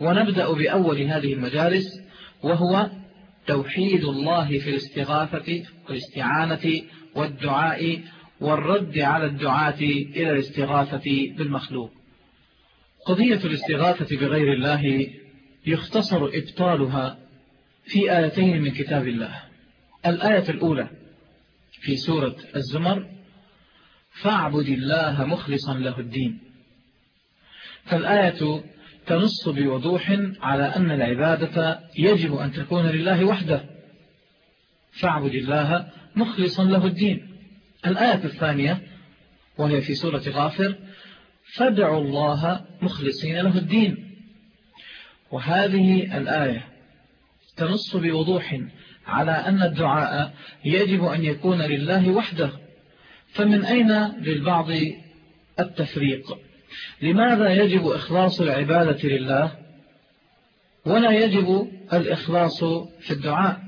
ونبدأ بأول هذه المجالس وهو توحيد الله في الاستغاثة والاستعانة والدعاء والرد على الدعاة إلى الاستغاثة بالمخلوق. قضية الاستغاثة بغير الله يختصر إبطالها في آيتين من كتاب الله. الآية الأولى في سورة الزمر فاعبد الله مخلصا له الدين فالآية تنص بوضوح على أن العبادة يجب أن تكون لله وحده. فاعبد الله مخلصا له الدين. الآية الثانية وهي في سورة غافر فادعوا الله مخلصين له الدين. وهذه الآية تنص بوضوح على أن الدعاء يجب أن يكون لله وحده. فمن أين للبعض التفريق؟ لماذا يجب إخلاص العبادة لله؟ ولا يجب الإخلاص في الدعاء.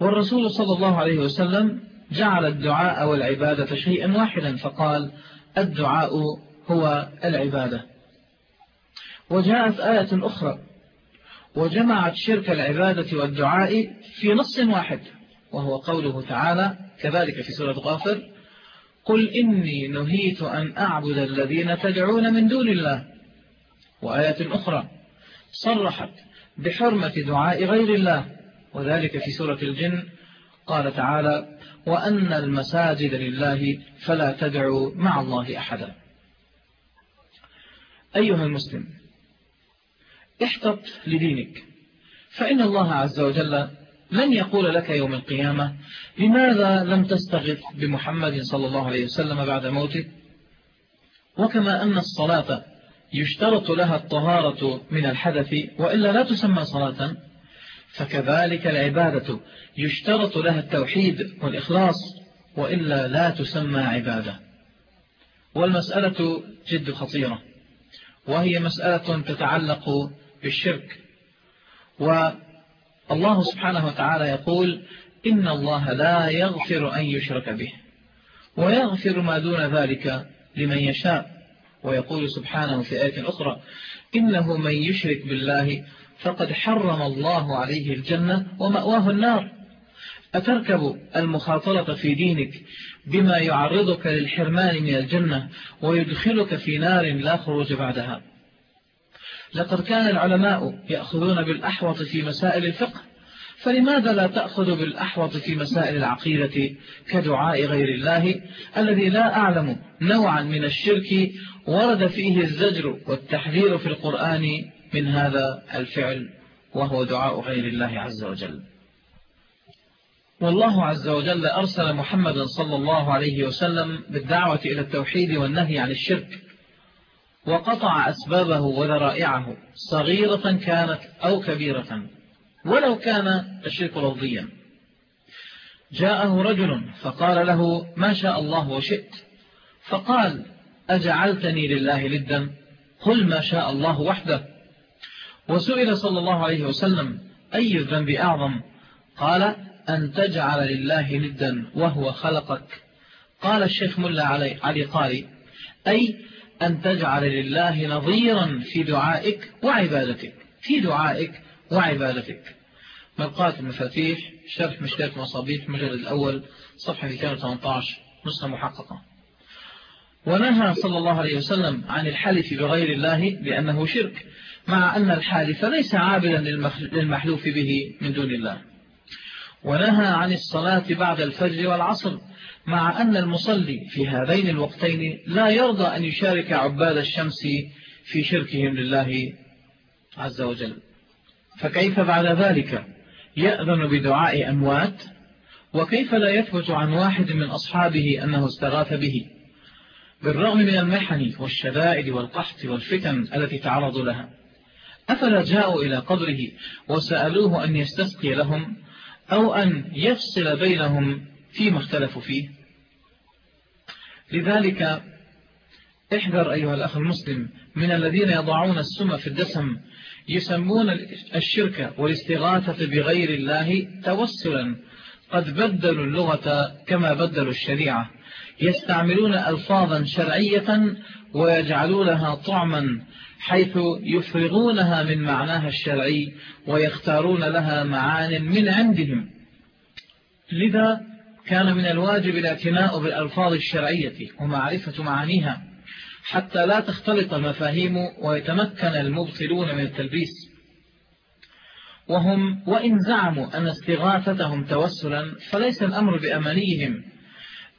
والرسول صلى الله عليه وسلم جعل الدعاء والعبادة شيئا واحدا فقال الدعاء هو العبادة. وجاءت آية أخرى وجمعت شرك العبادة والدعاء في نص واحد وهو قوله تعالى كذلك في سورة غافر قل إني نهيت أن أعبد الذين تدعون من دون الله. وآية أخرى صرحت بحرمة دعاء غير الله. وذلك في سورة الجن. قال تعالى وأن المساجد لله فلا تدعوا مع الله أحدا. أيها المسلم احتط لدينك فإن الله عز وجل لن يقول لك يوم القيامة؟ لماذا لم تستغث بمحمد صلى الله عليه وسلم بعد موته؟ وكما أن الصلاة يشترط لها الطهارة من الحدث وإلا لا تسمى صلاة. فكذلك العبادة يشترط لها التوحيد والإخلاص وإلا لا تسمى عبادة. والمسألة جد خطيرة وهي مسألة تتعلق بالشرك. والله سبحانه وتعالى يقول إن الله لا يغفر أن يشرك به ويغفر ما دون ذلك لمن يشاء ويقول سبحانه في آية أخرى إنه من يشرك بالله فقد حرم الله عليه الجنة ومأواه النار أتركب المخاطرة في دينك بما يعرضك للحرمان من الجنة ويدخلك في نار لا خروج بعدها لقد كان العلماء يأخذون بالأحوط في مسائل الفقه فلماذا لا تأخذ بالأحوط في مسائل العقيدة كدعاء غير الله؟ الذي لا أعلم نوعا من الشرك ورد فيه الزجر والتحذير في القرآن من هذا الفعل وهو دعاء غير الله عز وجل. والله عز وجل أرسل محمد صلى الله عليه وسلم بالدعوة إلى التوحيد والنهي عن الشرك وقطع أسبابه وذرائعه صغيرة كانت أو كبيرة ولو كان الشرك لفظيا جاءه رجل فقال له ما شاء الله وشئت. فقال أجعلتني لله لدا قل ما شاء الله وحده. وسئل صلى الله عليه وسلم أي الذنب أعظم؟ قال أن تجعل لله لدا وهو خلقك. قال الشيخ ملا علي, علي قاري أي أن تجعل لله نظيرا في دعائك وعبادتك في دعائك وعبادتك. مرقات المفاتيح شرح مشكلة مصابيح المجلد الأول صفحة 218 نسخة محققة. ونهى صلى الله عليه وسلم عن الحلف بغير الله لأنه شرك مع أن الحالف ليس عابدا للمحلوف به من دون الله. ونهى عن الصلاة بعد الفجر والعصر مع أن المصلي في هذين الوقتين لا يرضى أن يشارك عباد الشمس في شركهم لله عز وجل. فكيف بعد ذلك يأذن بدعاء أموات؟ وكيف لا يثبت عن واحد من أصحابه أنه استغاث به؟ بالرغم من المحن والشدائد والقحط والفتن التي تعرضوا لها أفلا جاءوا إلى قبره وسألوه أن يستسقي لهم أو أن يفصل بينهم فيما اختلفوا فيه. لذلك احذر أيها الأخ المسلم من الذين يضعون السم في الدسم يسمون الشرك والاستغاثة بغير الله توسلا. قد بدلوا اللغة كما بدلوا الشريعة. يستعملون ألفاظا شرعية ويجعلونها طعما حيث يفرغونها من معناها الشرعي ويختارون لها معان من عندهم. لذا كان من الواجب الاعتناء بالألفاظ الشرعية ومعرفة معانيها حتى لا تختلط المفاهيم ويتمكن المبطلون من التلبيس. وهم وإن زعموا أن استغاثتهم توسلا فليس الأمر بأمانيهم.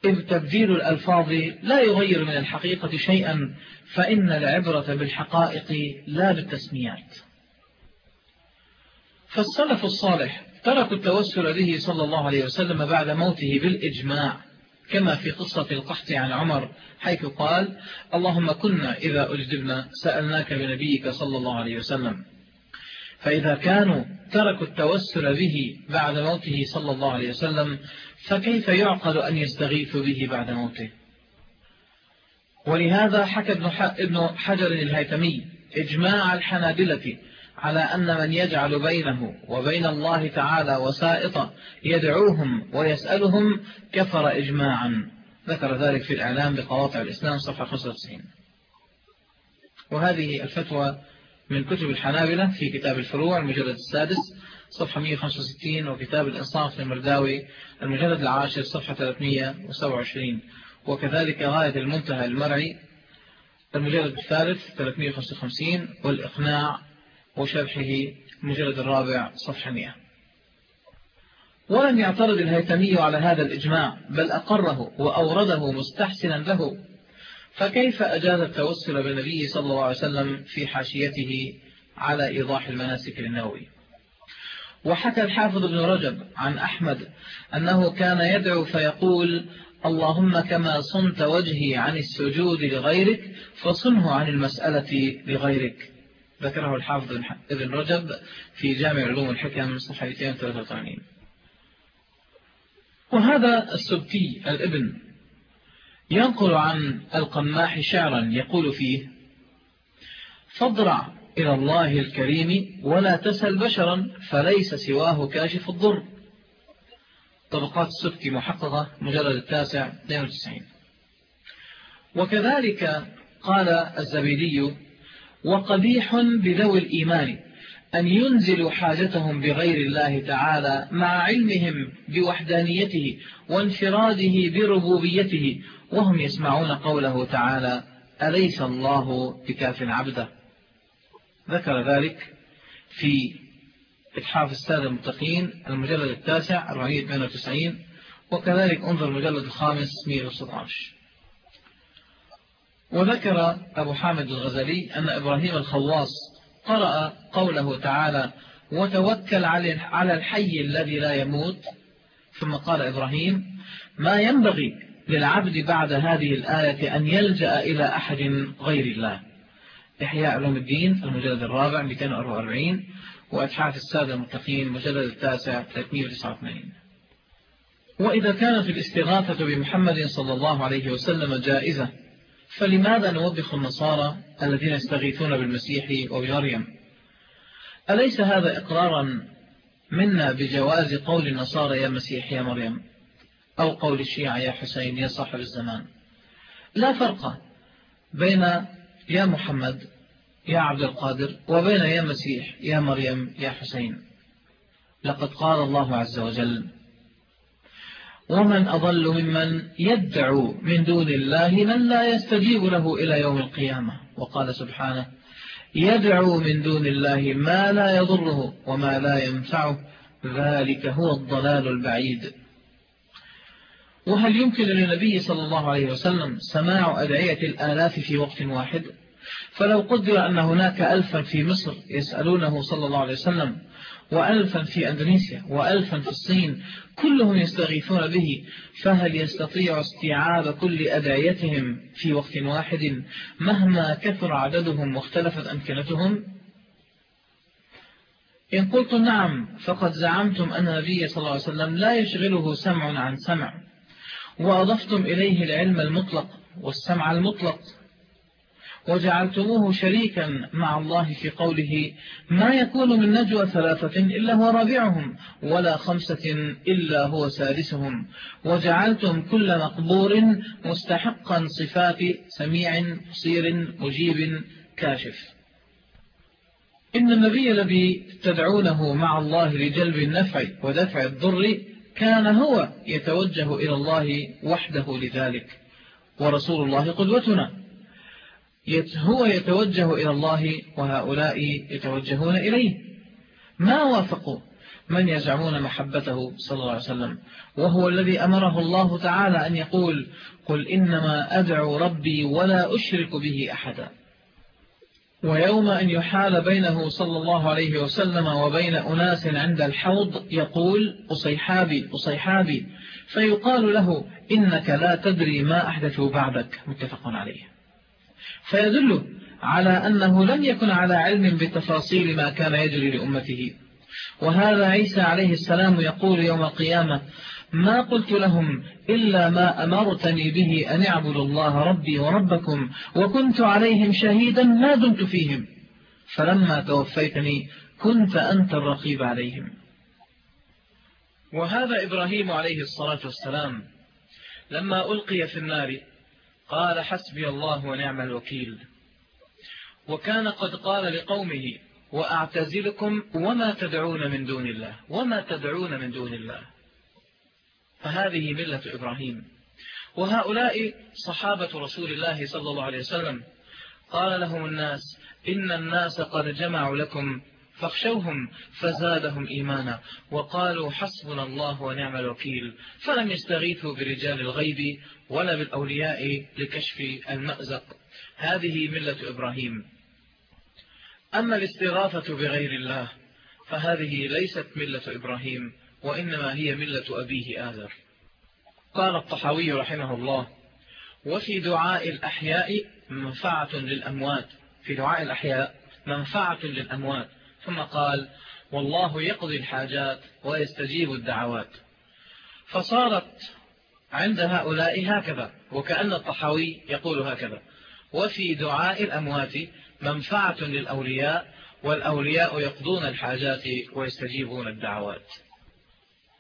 إذ تبديل الألفاظ لا يغير من الحقيقة شيئا فإن العبرة بالحقائق لا بالتسميات. فالسلف الصالح تركوا التوسل به صلى الله عليه وسلم بعد موته بالإجماع كما في قصة القحط عن عمر حيث قال اللهم كنا إذا أجدبنا سألناك بنبيك صلى الله عليه وسلم. فإذا كانوا تركوا التوسل به بعد موته صلى الله عليه وسلم فكيف يعقل أن يستغيثوا به بعد موته؟ ولهذا حكى ابن حجر الهيتمي إجماع الحنابلة على أن من يجعل بينه وبين الله تعالى وسائط يدعوهم ويسألهم كفر إجماعا. ذكر ذلك في الإعلام بقواطع الإسلام صفحة 95 وهذه الفتوى من كتب الحنابلة في كتاب الفروع المجلد السادس صفحة 165 وكتاب الإنصاف للمرداوي المجلد العاشر صفحة 327 وكذلك غاية المنتهى المرعي المجلد الثالث 355 والإقناع وشرحه المجلد الرابع صفحة 100 ولم يعترض الهيثمي على هذا الإجماع بل أقره وأورده مستحسنا له. فكيف أجاز التوسل بالنبي صلى الله عليه وسلم في حاشيته على إيضاح المناسك للنووي؟ وحكى الحافظ ابن رجب عن أحمد أنه كان يدعو فيقول اللهم كما صنت وجهي عن السجود لغيرك فصنه عن المسألة لغيرك. ذكره الحافظ ابن رجب في جامع علوم الحكم صفحة 283 وهذا السبكي الابن ينقل عن القماح شعرا يقول فيه فاضرع إلى الله الكريم ولا تسل بشرا فليس سواه كاشف الضر. طبقات السبكي محققة مجلد التاسع 92 وكذلك قال الزبيدي وقبيح بذوي الإيمان أن ينزلوا حاجتهم بغير الله تعالى مع علمهم بوحدانيته وانفراده بربوبيته وهم يسمعون قوله تعالى أليس الله بكاف عبده؟ ذكر ذلك في إتحاف السادة المتقين المجلد التاسع 492 وكذلك انظر المجلد الخامس 116 وذكر أبو حامد الغزالي أن إبراهيم الخواص قرأ قوله تعالى وتوكل على الحي الذي لا يموت ثم قال إبراهيم ما ينبغي للعبد بعد هذه الآية أن يلجأ إلى أحد غير الله إحياء علوم الدين المجلد الرابع 244 وأتحاف السادة المتقين مجلد التاسع 389 وإذا كانت الاستغاثة بمحمد صلى الله عليه وسلم جائزة فلماذا نوبخ النصارى الذين يستغيثون بالمسيح وبمريم؟ أليس هذا إقرارا منا بجواز قول النصارى يا مسيح يا مريم؟ أو قول الشيعة يا حسين يا صاحب الزمان؟ لا فرق بين يا محمد يا عبد القادر وبين يا مسيح يا مريم يا حسين. لقد قال الله عز وجل ومن أضل ممن يدعو من دون الله من لا يستجيب له إلى يوم القيامة. وقال سبحانه يدعو من دون الله ما لا يضره وما لا ينفعه ذلك هو الضلال البعيد. وهل يمكن للنبي صلى الله عليه وسلم سماع أدعية الآلاف في وقت واحد؟ فلو قدر أن هناك ألفا في مصر يسألونه صلى الله عليه وسلم وألفا في أندونيسيا وألفا في الصين كلهم يستغيثون به فهل يستطيع استيعاب كل أدعيتهم في وقت واحد؟ مهما كثر عددهم واختلفت أمكنتهم؟ إن قلت نعم فقد زعمتم أن النبي صلى الله عليه وسلم لا يشغله سمع عن سمع وأضفتم إليه العلم المطلق والسمع المطلق. وجعلتموه شريكا مع الله في قوله ما يكون من نجوى ثلاثة إلا هو رابعهم ولا خمسة إلا هو سادسهم وجعلتم كل مقبور مستحقا صفات سميع بصير مجيب كاشف. إن النبي الذي تدعونه مع الله لجلب النفع ودفع الضر كان هو يتوجه إلى الله وحده لذلك. ورسول الله قدوتنا. هو يتوجه إلى الله وهؤلاء يتوجهون إليه. ما وافقوا من يزعمون محبته صلى الله عليه وسلم؟ وهو الذي أمره الله تعالى أن يقول قل إنما أدعو ربي ولا أشرك به أحدا. ويوم أن يحال بينه صلى الله عليه وسلم وبين أناس عند الحوض يقول أصيحابي أصيحابي. فيقال له إنك لا تدري ما أحدثوا بعدك. متفق عليه. فيدل على أنه لم يكن على علم بتفاصيل ما كان يجري لأمته. وهذا عيسى عليه السلام يقول يوم القيامة ما قلت لهم إلا ما أمرتني به أن اعبدوا الله ربي وربكم وكنت عليهم شهيدا ما دمت فيهم. فلما توفيتني كنت أنت الرقيب عليهم. وهذا إبراهيم عليه الصلاة والسلام لما ألقي في النار قال حسبي الله ونعم الوكيل. وكان قد قال لقومه وأعتزلكم وما تدعون من دون الله وما تدعون من دون الله. فهذه ملة إبراهيم. وهؤلاء صحابة رسول الله صلى الله عليه وسلم. قال لهم الناس إن الناس قد جمعوا لكم فاخشوهم فزادهم إيمانا وقالوا حسبنا الله ونعم الوكيل فلم يستغيثوا برجال الغيب ولا بالأولياء لكشف المأزق. هذه ملة إبراهيم. أما الاستغاثة بغير الله فهذه ليست ملة إبراهيم وإنما هي ملة أبيه آذر. قال الطحاوي رحمه الله وفي دعاء الأحياء منفعة للأموات في دعاء الأحياء منفعة للأموات ثم قال والله يقضي الحاجات ويستجيب الدعوات. فصارت عند هؤلاء هكذا وكأن الطحاوي يقول هكذا وفي دعاء الأموات منفعة للأولياء والأولياء يقضون الحاجات ويستجيبون الدعوات.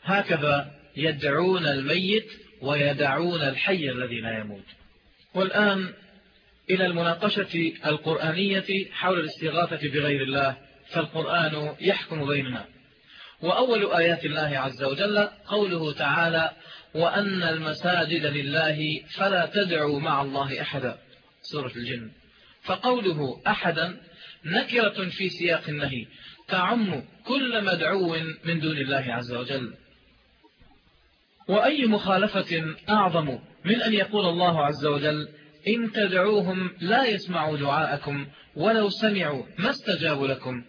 هكذا يدعون الميت ويدعون الحي الذي لا يموت. والآن إلى المناقشة القرآنية حول الاستغاثة بغير الله. فالقرآن يحكم بيننا. وأول آيات الله عز وجل قوله تعالى وأن المساجد لله فلا تدعوا مع الله أحدا. سورة الجن. فقوله أحدا نكرة في سياق النهي تعم كل مدعو من دون الله عز وجل. وأي مخالفة أعظم من أن يقول الله عز وجل إن تدعوهم لا يسمعوا دعاءكم ولو سمعوا ما استجابوا لكم.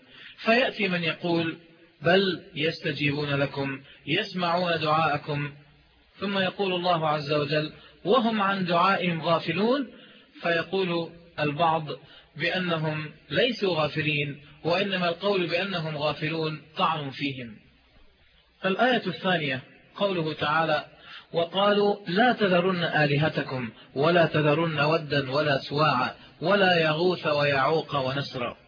فيأتي من يقول بل يستجيبون لكم يسمعون دعاءكم. ثم يقول الله عز وجل وهم عن دعائهم غافلون. فيقول البعض بأنهم ليسوا غافلين وإنما القول بأنهم غافلون طعن فيهم. الآية الثانية قوله تعالى وقالوا لا تذرن آلهتكم ولا تذرن ودا ولا سواعا ولا يغوث ويعوق ونسرا.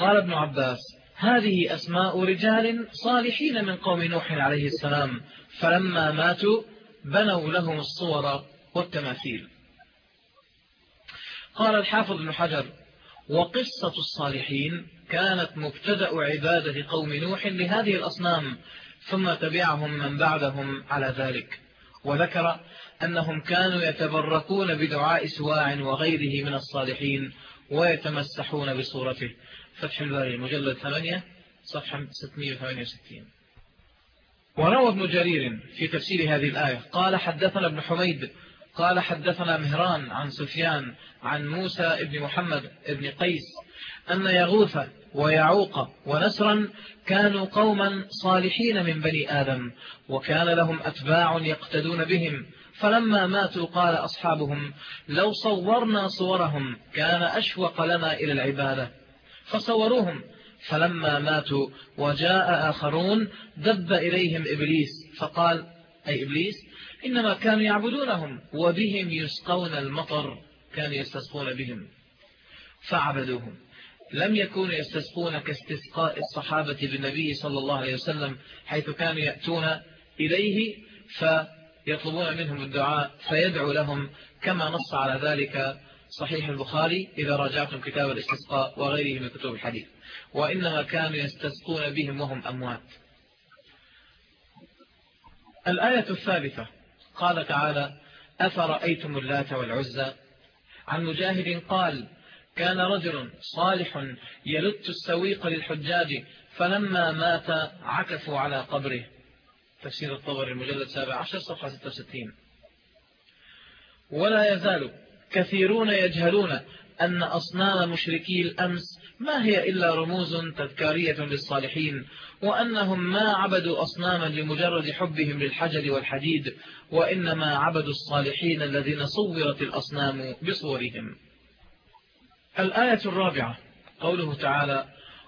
قال ابن عباس هذه أسماء رجال صالحين من قوم نوح عليه السلام فلما ماتوا بنوا لهم الصور والتماثيل. قال الحافظ بن حجر وقصة الصالحين كانت مبتدأ عبادة قوم نوح لهذه الأصنام ثم تبعهم من بعدهم على ذلك. وذكر أنهم كانوا يتبركون بدعاء سواع وغيره من الصالحين ويتمسحون بصورته. فتح الباري مجلد 8 صفحة 668 وروى ابن جرير في تفسير هذه الآية قال حدثنا ابن حميد قال حدثنا مهران عن سفيان عن موسى ابن محمد ابن قيس أن يغوث ويعوق ونسرا كانوا قوما صالحين من بني آدم وكان لهم أتباع يقتدون بهم. فلما ماتوا قال أصحابهم لو صورنا صورهم كان أشوق لنا إلى العبادة. فصوروهم. فلما ماتوا وجاء آخرون دب إليهم إبليس فقال أي إبليس؟ إنما كانوا يعبدونهم وبهم يسقون المطر كانوا يستسقون بهم. فعبدوهم. لم يكونوا يستسقون كاستسقاء الصحابة بالنبي صلى الله عليه وسلم حيث كانوا يأتون إليه فيطلبون منهم الدعاء فيدعو لهم كما نص على ذلك صحيح البخاري إذا راجعتم كتاب الاستسقاء وغيره من كتب الحديث وإنما كانوا يستسقون بهم وهم أموات. الآية الثالثة قال تعالى أفرأيتم اللات والعزى؟ عن مجاهد قال كان رجل صالح يلت السويق للحجاج فلما مات عكفوا على قبره. تفسير الطبر المجلد 17 صفحة 66 ولا يزال كثيرون يجهلون أن أصنام مشركي الأمس ما هي إلا رموز تذكارية للصالحين وأنهم ما عبدوا أصناما لمجرد حبهم للحجر والحديد وإنما عبدوا الصالحين الذين صورت الأصنام بصورهم. الآية الرابعة قوله تعالى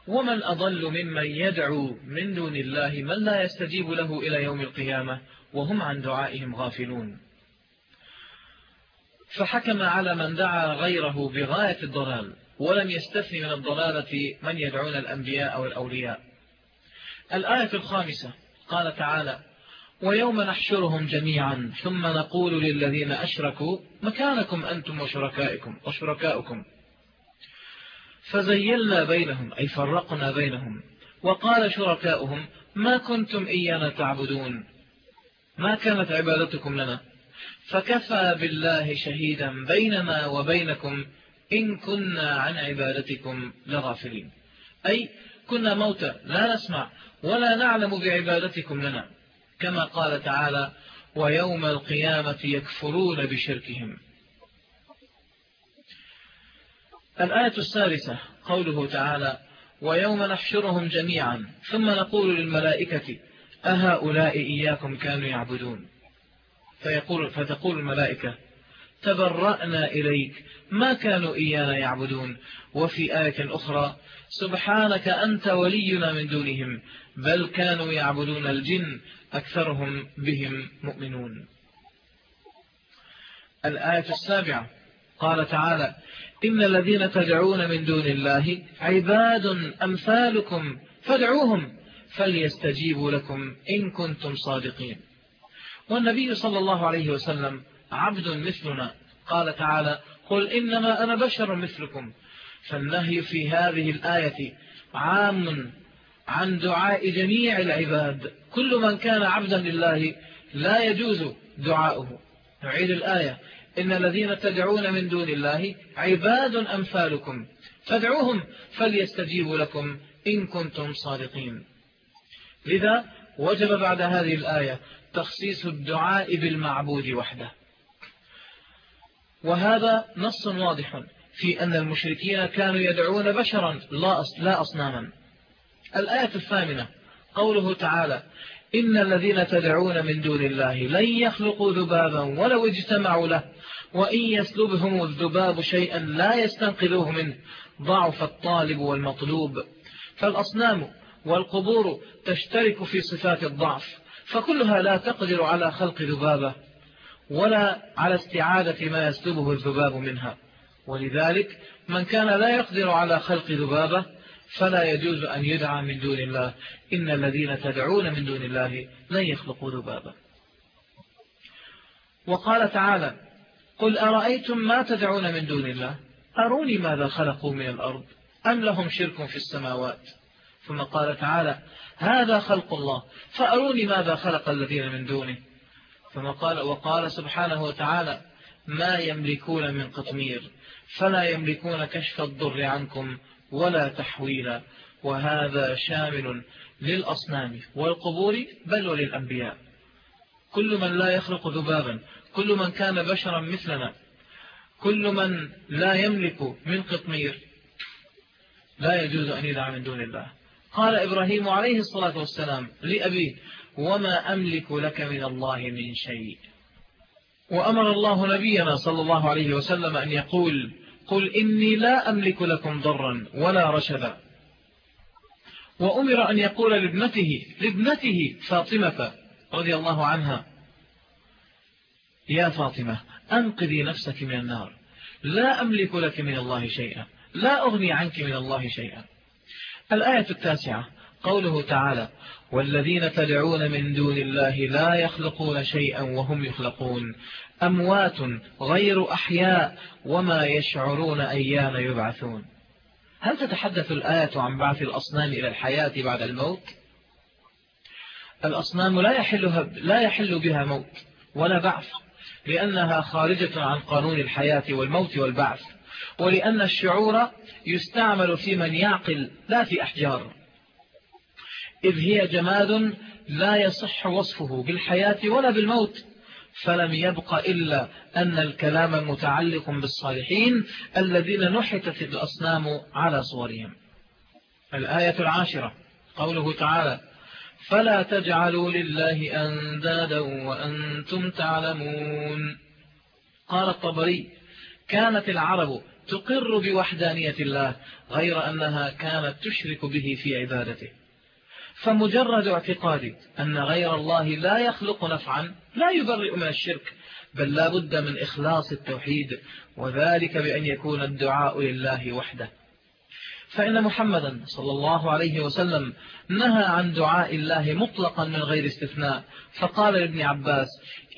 ومن أضل ممن يدعو من دون الله من لا يستجيب له إلى يوم القيامة وهم عن دعائهم غافلون. فحكم على من دعا غيره بغاية الضلال ولم يستثني من الضلالة من يدعون الأنبياء والأولياء الآية الخامسة قال تعالى ويوم نحشرهم جميعا ثم نقول للذين أشركوا مكانكم أنتم وشركائكم وشركاؤكم. فزيلنا بينهم أي فرقنا بينهم وقال شركاؤهم ما كنتم إيانا تعبدون. ما كانت عبادتكم لنا؟ فكفى بالله شهيدا بيننا وبينكم إن كنا عن عبادتكم لغافلين. أي كنا موتى لا نسمع ولا نعلم بعبادتكم لنا. كما قال تعالى ويوم القيامة يكفرون بشركهم. الآية الثالثة قوله تعالى ويوم نحشرهم جميعا ثم نقول للملائكة أهؤلاء إياكم كانوا يعبدون. فيقول فتقول الملائكة تبرأنا إليك ما كانوا إيانا يعبدون. وفي آية أخرى سبحانك أنت ولينا من دونهم بل كانوا يعبدون الجن أكثرهم بهم مؤمنون. الآية السابعة قال تعالى إن الذين تدعون من دون الله عباد أمثالكم فادعوهم فليستجيبوا لكم إن كنتم صادقين. والنبي صلى الله عليه وسلم عبد مثلنا. قال تعالى قل إنما أنا بشر مثلكم. فالنهي في هذه الآية عام عن دعاء جميع العباد. كل من كان عبدا لله لا يجوز دعاؤه. نعيد الآية إن الذين تدعون من دون الله عباد أمثالكم. فادعوهم فليستجيبوا لكم إن كنتم صادقين. لذا وجب بعد هذه الآية تخصيص الدعاء بالمعبود وحده. وهذا نص واضح في أن المشركين كانوا يدعون بشرا لا أصناما. الآية الثامنة قوله تعالى إن الذين تدعون من دون الله لن يخلقوا ذبابا ولو اجتمعوا له وإن يسلبهم الذباب شيئا لا يستنقذوه منه ضعف الطالب والمطلوب. فالأصنام والقبور تشترك في صفات الضعف. فكلها لا تقدر على خلق ذبابة ولا على استعادة ما يسلبه الذباب منها. ولذلك من كان لا يقدر على خلق ذبابة فلا يجوز أن يدعى من دون الله. إن الذين تدعون من دون الله لن يخلقوا ذبابا وقال تعالى قل أرأيتم ما تدعون من دون الله؟ أروني ماذا خلقوا من الأرض؟ أم لهم شرك في السماوات؟ ثم قال تعالى هذا خلق الله. فأروني ماذا خلق الذين من دونه. ثم قال وقال سبحانه وتعالى ما يملكون من قطمير فلا يملكون كشف الضر عنكم ولا تحويلا. وهذا شامل للأصنام والقبور بل وللأنبياء. كل من لا يخلق ذبابا كل من كان بشرا مثلنا كل من لا يملك من قطمير لا يجوز أن يدعى من دون الله. قال إبراهيم عليه الصلاة والسلام لأبيه وما أملك لك من الله من شيء. وأمر الله نبينا صلى الله عليه وسلم أن يقول قل إني لا أملك لكم ضرا ولا رشدا. وأمر أن يقول لابنته لابنته فاطمة رضي الله عنها. يا فاطمة أنقذي نفسك من النار. لا أملك لك من الله شيئا. لا أغني عنك من الله شيئا. الآية التاسعة قوله تعالى والذين تدعون من دون الله لا يخلقون شيئا وهم يخلقون أموات غير أحياء وما يشعرون أيان يبعثون هل تتحدث الآية عن بعث الأصنام إلى الحياة بعد الموت؟ الأصنام لا يحل, لا يحل بها موت ولا بعث لأنها خارجة عن قانون الحياة والموت والبعث ولأن الشعور يستعمل في من يعقل لا في أحجار. إذ هي جماد لا يصح وصفه بالحياة ولا بالموت فلم يبق إلا أن الكلام متعلق بالصالحين الذين نحتت الأصنام على صورهم. الآية العاشرة قوله تعالى فلا تجعلوا لله أندادا وأنتم تعلمون قال الطبري كانت العرب تقر بوحدانية الله غير أنها كانت تشرك به في عبادته. فمجرد اعتقاد أن غير الله لا يخلق نفعا لا يبرئ من الشرك بل لا بد من إخلاص التوحيد وذلك بأن يكون الدعاء لله وحده. فإن محمدا صلى الله عليه وسلم نهى عن دعاء الله مطلقا من غير استثناء فقال لابن عباس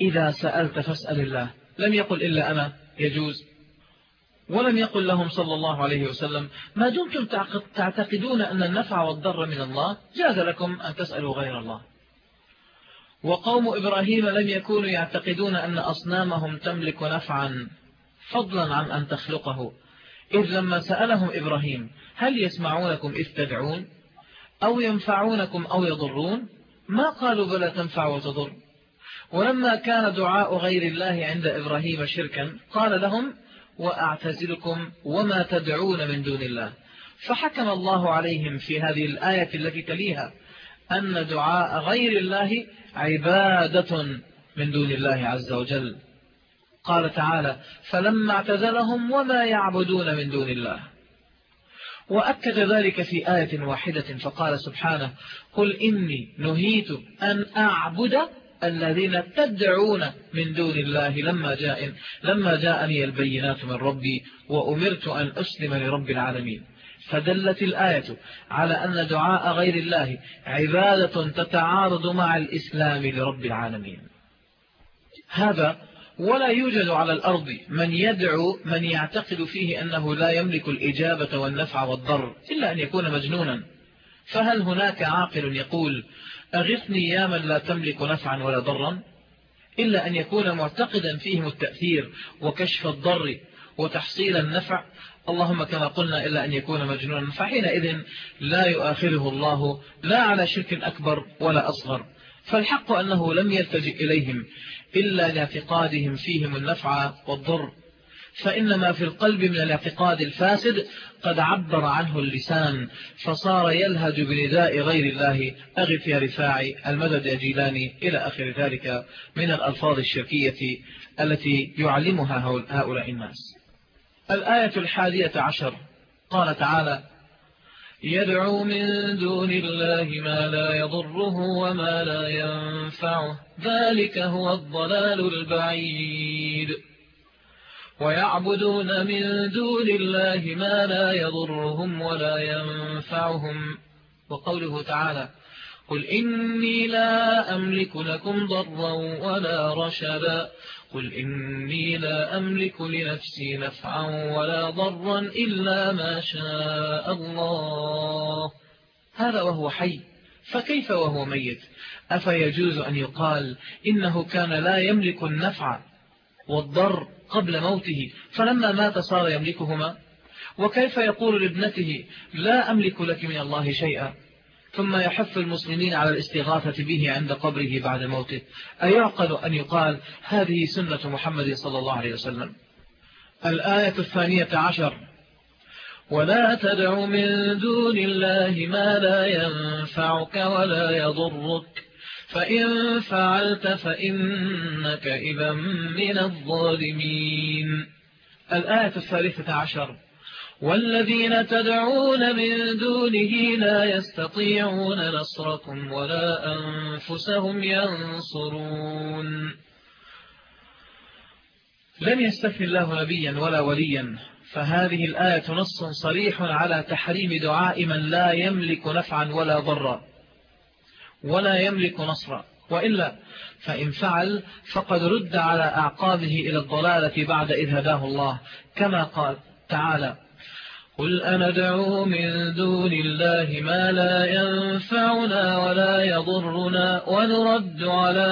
إذا سألت فاسأل الله لم يقل إلا أنا يجوز. ولم يقل لهم صلى الله عليه وسلم ما دمتم تعتقدون أن النفع والضر من الله؟ جاز لكم أن تسألوا غير الله. وقوم إبراهيم لم يكونوا يعتقدون أن أصنامهم تملك نفعا فضلا عن أن تخلقه. إذ لما سألهم إبراهيم هل يسمعونكم إذ تدعون؟ أو ينفعونكم أو يضرون؟ ما قالوا بلا تنفع وتضر؟ ولما كان دعاء غير الله عند إبراهيم شركا قال لهم وأعتزلكم وما تدعون من دون الله. فحكم الله عليهم في هذه الآية التي تليها أن دعاء غير الله عبادة من دون الله عز وجل. قال تعالى فلما اعتزلهم وما يعبدون من دون الله. وأكد ذلك في آية واحدة فقال سبحانه قل إني نهيت أن أعبد الذين تدعون من دون الله لما جاء لما جاءني البينات من ربي وأمرت أن أسلم لرب العالمين. فدلت الآية على أن دعاء غير الله عبادة تتعارض مع الإسلام لرب العالمين. هذا ولا يوجد على الأرض من يدعو من يعتقد فيه أنه لا يملك الإجابة والنفع والضر إلا أن يكون مجنونا. فهل هناك عاقل يقول أغثني يا من لا تملك نفعا ولا ضرا إلا أن يكون معتقدا فيهم التأثير وكشف الضر وتحصيل النفع. اللهم كما قلنا إلا أن يكون مجنونا. فحينئذ لا يؤاخذه الله لا على شرك أكبر ولا أصغر. فالحق أنه لم يلتجئ إليهم إلا لاعتقادهم فيهم النفع والضر. فإن ما في القلب من الاعتقاد الفاسد قد عبر عنه اللسان فصار يلهج بنداء غير الله. أغث يا رفاعي المدد يا جيلاني. إلى آخر ذلك من الألفاظ الشركية التي يعلمها هؤلاء الناس. الآية الحادية عشر. قال تعالى يدعو من دون الله ما لا يضره وما لا ينفعه. ذلك هو الضلال البعيد. ويعبدون من دون الله ما لا يضرهم ولا ينفعهم. وقوله تعالى قل إني لا أملك لكم ضرا ولا رشدا. قل إني لا أملك لنفسي نفعا ولا ضرا إلا ما شاء الله. هذا وهو حي فكيف وهو ميت؟ أفيجوز أن يقال إنه كان لا يملك النفع والضر قبل موته فلما مات صار يملكهما. وكيف يقول لابنته لا أملك لك من الله شيئا. ثم يحث المسلمين على الاستغاثة به عند قبره بعد موته. أيعقل أن يقال هذه سنة محمد صلى الله عليه وسلم. الآية الثانية عشر. ولا تدع من دون الله ما لا ينفعك ولا يضرك. فإن فعلت فإنك إذا من الظالمين. الآية الثالثة عشر. والذين تدعون من دونه لا يستطيعون نصركم ولا أنفسهم ينصرون. لم يستثني الله نبيا ولا وليا فهذه الآية نص صريح على تحريم دعاء من لا يملك نفعا ولا ضرا. ولا يملك نصرا. وإلا فإن فعل فقد رد على أعقابه إلى الضلالة بعد إذ هداه الله. كما قال تعالى قل أندعو من دون الله ما لا ينفعنا ولا يضرنا ونرد على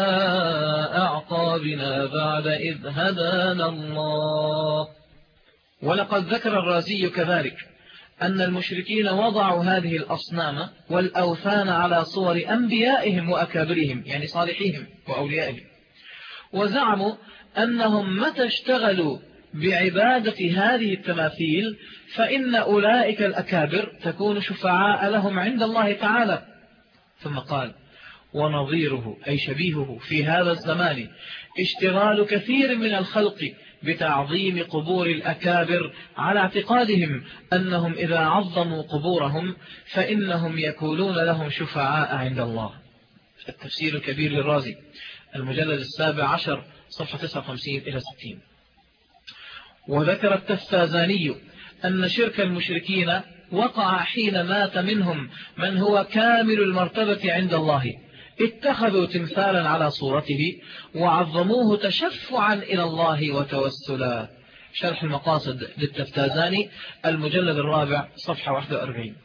أعقابنا بعد إذ هدانا الله. ولقد ذكر الرازي كذلك. أن المشركين وضعوا هذه الأصنام والأوثان على صور أنبيائهم وأكابرهم يعني صالحيهم وأوليائهم. وزعموا أنهم متى اشتغلوا بعبادة هذه التماثيل فإن أولئك الأكابر تكون شفعاء لهم عند الله تعالى. ثم قال ونظيره أي شبيهه في هذا الزمان اشتغال كثير من الخلق بتعظيم قبور الأكابر على اعتقادهم أنهم إذا عظموا قبورهم فإنهم يكونون لهم شفعاء عند الله. التفسير الكبير للرازي المجلد السابع عشر صفحة 59 إلى 60 وذكر التفازاني أن شرك المشركين وقع حين مات منهم من هو كامل المرتبة عند الله. اتخذوا تمثالا على صورته وعظموه تشفعا إلى الله وتوسلا. شرح المقاصد للتفتازاني المجلد الرابع صفحة 41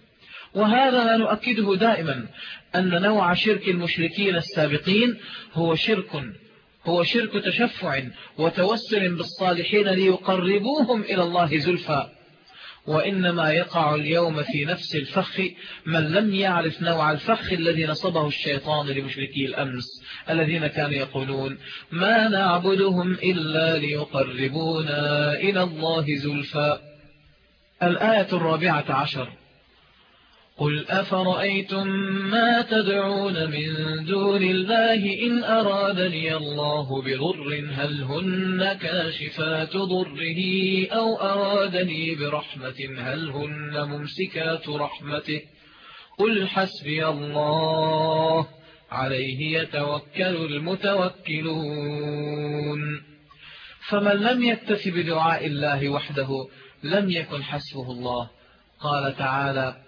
وهذا ما نؤكده دائما أن نوع شرك المشركين السابقين هو شرك هو شرك تشفع وتوسل بالصالحين ليقربوهم إلى الله زلفا وإنما يقع اليوم في نفس الفخ من لم يعرف نوع الفخ الذي نصبه الشيطان لمشركي الأمس الذين كانوا يقولون ما نعبدهم إلا ليقربونا إلى الله زلفا الآية الرابعة عشر قل أفرأيتم ما تدعون من دون الله إن أرادني الله بضر هل هن كاشفات ضره أو أرادني برحمة هل هن ممسكات رحمته قل حسبي الله عليه يتوكل المتوكلون. فمن لم يكتف بدعاء الله وحده لم يكن حسبه الله. قال تعالى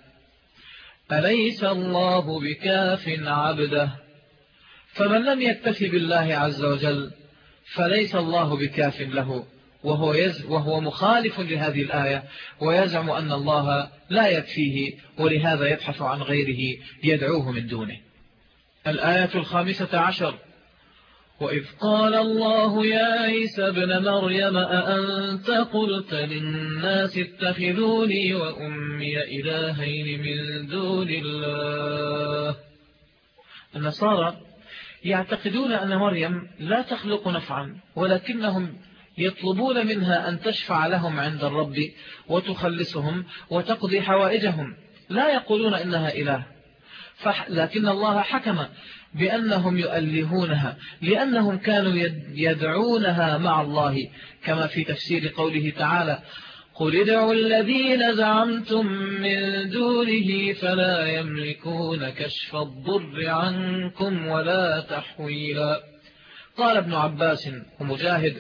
أليس الله بكاف عبده؟ فمن لم يكتف بالله عز وجل فليس الله بكاف له وهو, يز وهو مخالف لهذه الآية ويزعم أن الله لا يكفيه ولهذا يبحث عن غيره يدعوه من دونه. الآية الخامسة عشر. وإذ قال الله يا عيسى ابن مريم أأنت قلت للناس اتخذوني وأمي إلهين من دون الله النصارى يعتقدون أن مريم لا تخلق نفعا ولكنهم يطلبون منها أن تشفع لهم عند الرب وتخلصهم وتقضي حوائجهم لا يقولون إنها إله لكن الله حكم بأنهم يؤلهونها لأنهم كانوا يدعونها مع الله كما في تفسير قوله تعالى قل ادعوا الذين زعمتم من دونه فلا يملكون كشف الضر عنكم ولا تحويلا قال ابن عباس ومجاهد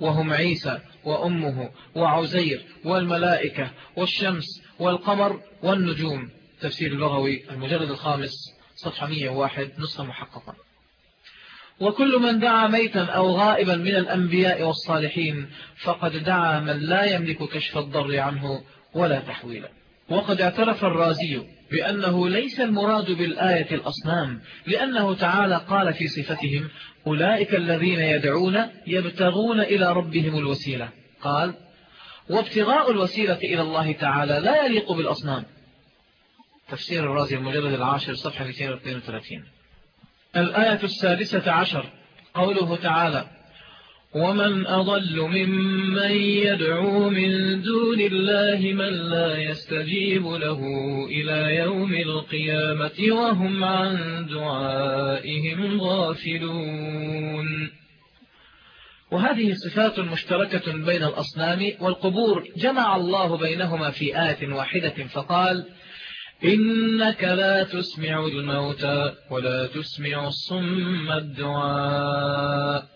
وهم عيسى وأمه وعزير والملائكة والشمس والقمر والنجوم. تفسير اللغوي المجلد الخامس. صفحة 101 نسخة محققة وكل من دعا ميتا أو غائبا من الأنبياء والصالحين فقد دعا من لا يملك كشف الضر عنه ولا تحويله وقد اعترف الرازي بأنه ليس المراد بالآية الأصنام لأنه تعالى قال في صفتهم أولئك الذين يدعون يبتغون إلى ربهم الوسيلة. قال وابتغاء الوسيلة إلى الله تعالى لا يليق بالأصنام. تفسير الرازي المجلد العاشر صفحة 232 الآية السادسة عشر قوله تعالى ومن أضل ممن يدعو من دون الله من لا يستجيب له إلى يوم القيامة وهم عن دعائهم غافلون. وهذه صفات مشتركة بين الأصنام والقبور. جمع الله بينهما في آية واحدة فقال إنك لا تسمع الموتى ولا تسمع الصم الدعاء.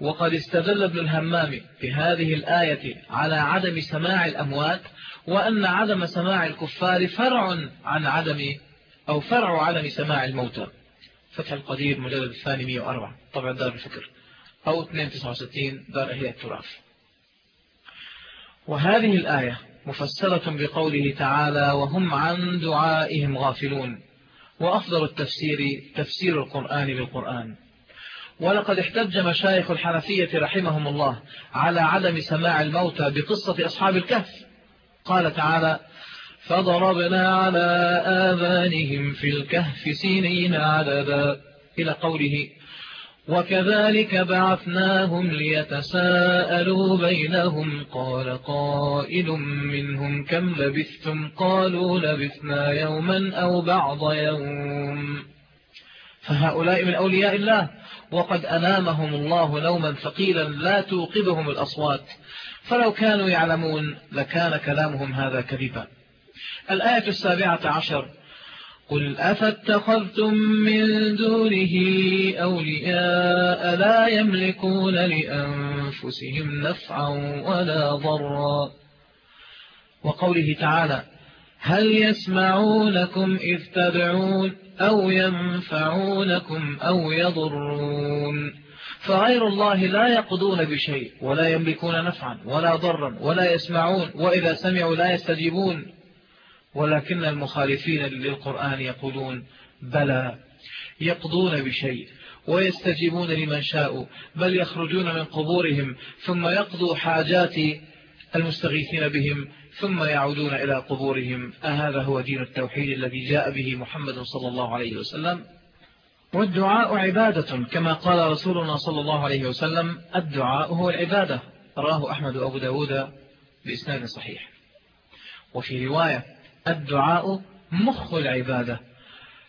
وقد استدل ابن الهمام في هذه الآية على عدم سماع الأموات وأن عدم سماع الكفار فرع عن عدم أو فرع عدم سماع الموتى. فتح القدير مجلد الثاني 104 طبعا دار الفكر. أو 269 دار أهلية التراث. وهذه الآية مفسرة بقوله تعالى وهم عن دعائهم غافلون. وأفضل التفسير تفسير القرآن بالقرآن. ولقد احتج مشايخ الحنفية رحمهم الله على عدم سماع الموتى بقصة أصحاب الكهف. قال تعالى فضربنا على آذانهم في الكهف سينين عددا. إلى قوله وكذلك بعثناهم ليتساءلوا بينهم قال قائل منهم كم لبثتم قالوا لبثنا يوما أو بعض يوم فهؤلاء من أولياء الله وقد أنامهم الله نوما ثقيلا لا توقظهم الأصوات فلو كانوا يعلمون لكان كلامهم هذا كذبا الآية السابعة عشر قل أفاتخذتم من دونه أولياء لا يملكون لأنفسهم نفعا ولا ضرا وقوله تعالى هل يسمعونكم إذ تدعون أو ينفعونكم أو يضرون فغير الله لا يقضون بشيء ولا يملكون نفعا ولا ضرا ولا يسمعون وإذا سمعوا لا يستجيبون ولكن المخالفين للقرآن يقولون بلى يقضون بشيء ويستجيبون لمن شاءوا بل يخرجون من قبورهم ثم يقضوا حاجات المستغيثين بهم ثم يعودون إلى قبورهم. أهذا هو دين التوحيد الذي جاء به محمد صلى الله عليه وسلم. والدعاء عبادة كما قال رسولنا صلى الله عليه وسلم الدعاء هو العبادة. راه أحمد أبو داود بإسناد صحيح. وفي رواية الدعاء مخ العبادة.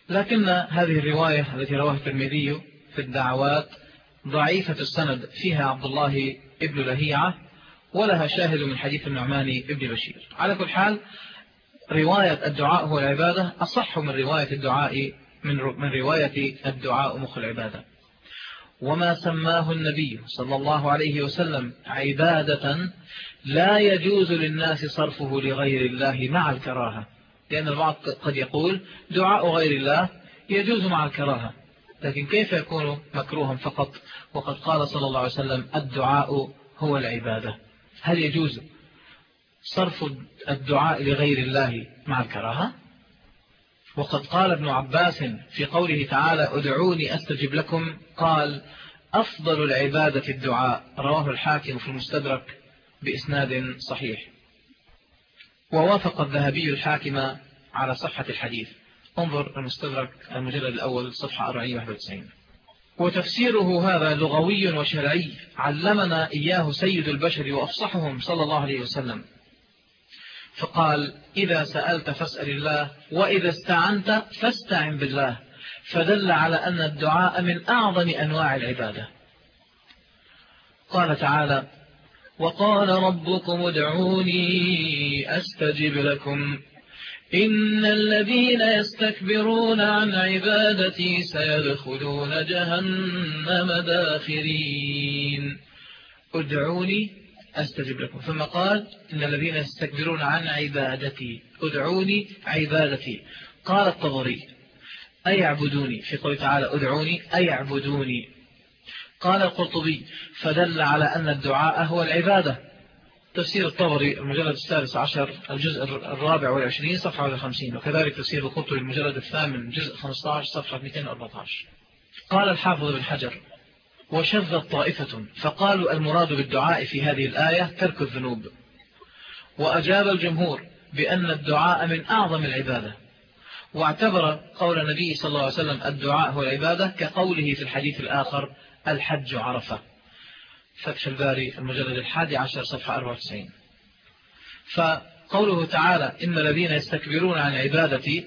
لكن هذه الرواية التي رواها الترمذي في الدعوات ضعيفة السند فيها عبد الله ابن لهيعة ولها شاهد من حديث النعمان ابن بشير. على كل حال رواية الدعاء هو العبادة أصح من رواية الدعاء من رواية الدعاء مخ العبادة. وما سماه النبي صلى الله عليه وسلم عبادة لا يجوز للناس صرفه لغير الله مع الكراهة. لأن البعض قد يقول دعاء غير الله يجوز مع الكراهة. لكن كيف يكون مكروها فقط؟ وقد قال صلى الله عليه وسلم الدعاء هو العبادة. هل يجوز صرف الدعاء لغير الله مع الكراهة؟ وقد قال ابن عباس في قوله تعالى ادعوني أستجب لكم قال أفضل العبادة الدعاء. رواه الحاكم في المستدرك بإسناد صحيح. ووافق الذهبي الحاكم على صحة الحديث. انظر المستدرك المجلد الأول صفحة 491 وتفسيره هذا لغوي وشرعي. علمنا إياه سيد البشر وأفصحهم صلى الله عليه وسلم. فقال إذا سألت فاسأل الله وإذا استعنت فاستعن بالله. فدل على أن الدعاء من أعظم أنواع العبادة. قال تعالى وقال ربكم ادعوني أستجب لكم. إن الذين يستكبرون عن عبادتي سيدخلون جهنم داخرين. ادعوني أستجب لكم. ثم قال إن الذين يستكبرون عن عبادتي ادعوني عبادتي. قال الطبري أيعبدوني؟ في قول تعالى ادعوني أيعبدوني. قال القرطبي فدل على أن الدعاء هو العبادة. تفسير الطبري المجلد السادس عشر الجزء الرابع والعشرين صفحة خمسين وكذلك تفسير القرطبي المجلد الثامن جزء 15 صفحة 214 قال الحافظ بن حجر وشذت طائفة فقالوا المراد بالدعاء في هذه الآية ترك الذنوب. وأجاب الجمهور بأن الدعاء من أعظم العبادة. واعتبر قول النبي صلى الله عليه وسلم الدعاء هو العبادة كقوله في الحديث الآخر الحج عرفة فتح الباري المجلد الحادي عشر صفحة 94 فقوله تعالى إن الذين يستكبرون عن عبادتي